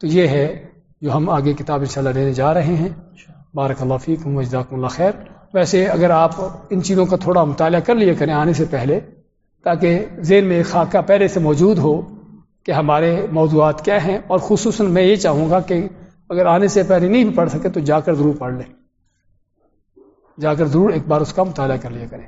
تو یہ ہے جو ہم آگے کتاب انشاءاللہ لینے جا رہے ہیں۔ بارک اللہ فیق مجداک اللہ خیر۔ ویسے اگر آپ ان چیزوں کا تھوڑا مطالعہ کر لیا کریں آنے سے پہلے، تاکہ ذہن میں ایک خاکہ پہلے سے موجود ہو کہ ہمارے موضوعات کیا ہیں۔ اور خصوصاً میں یہ چاہوں گا کہ اگر آنے سے پہلے نہیں بھی پڑھ سکے تو جا کر ضرور پڑھ لیں۔ جا کر ضرور ایک بار اس کا مطالعہ کر لیا کریں۔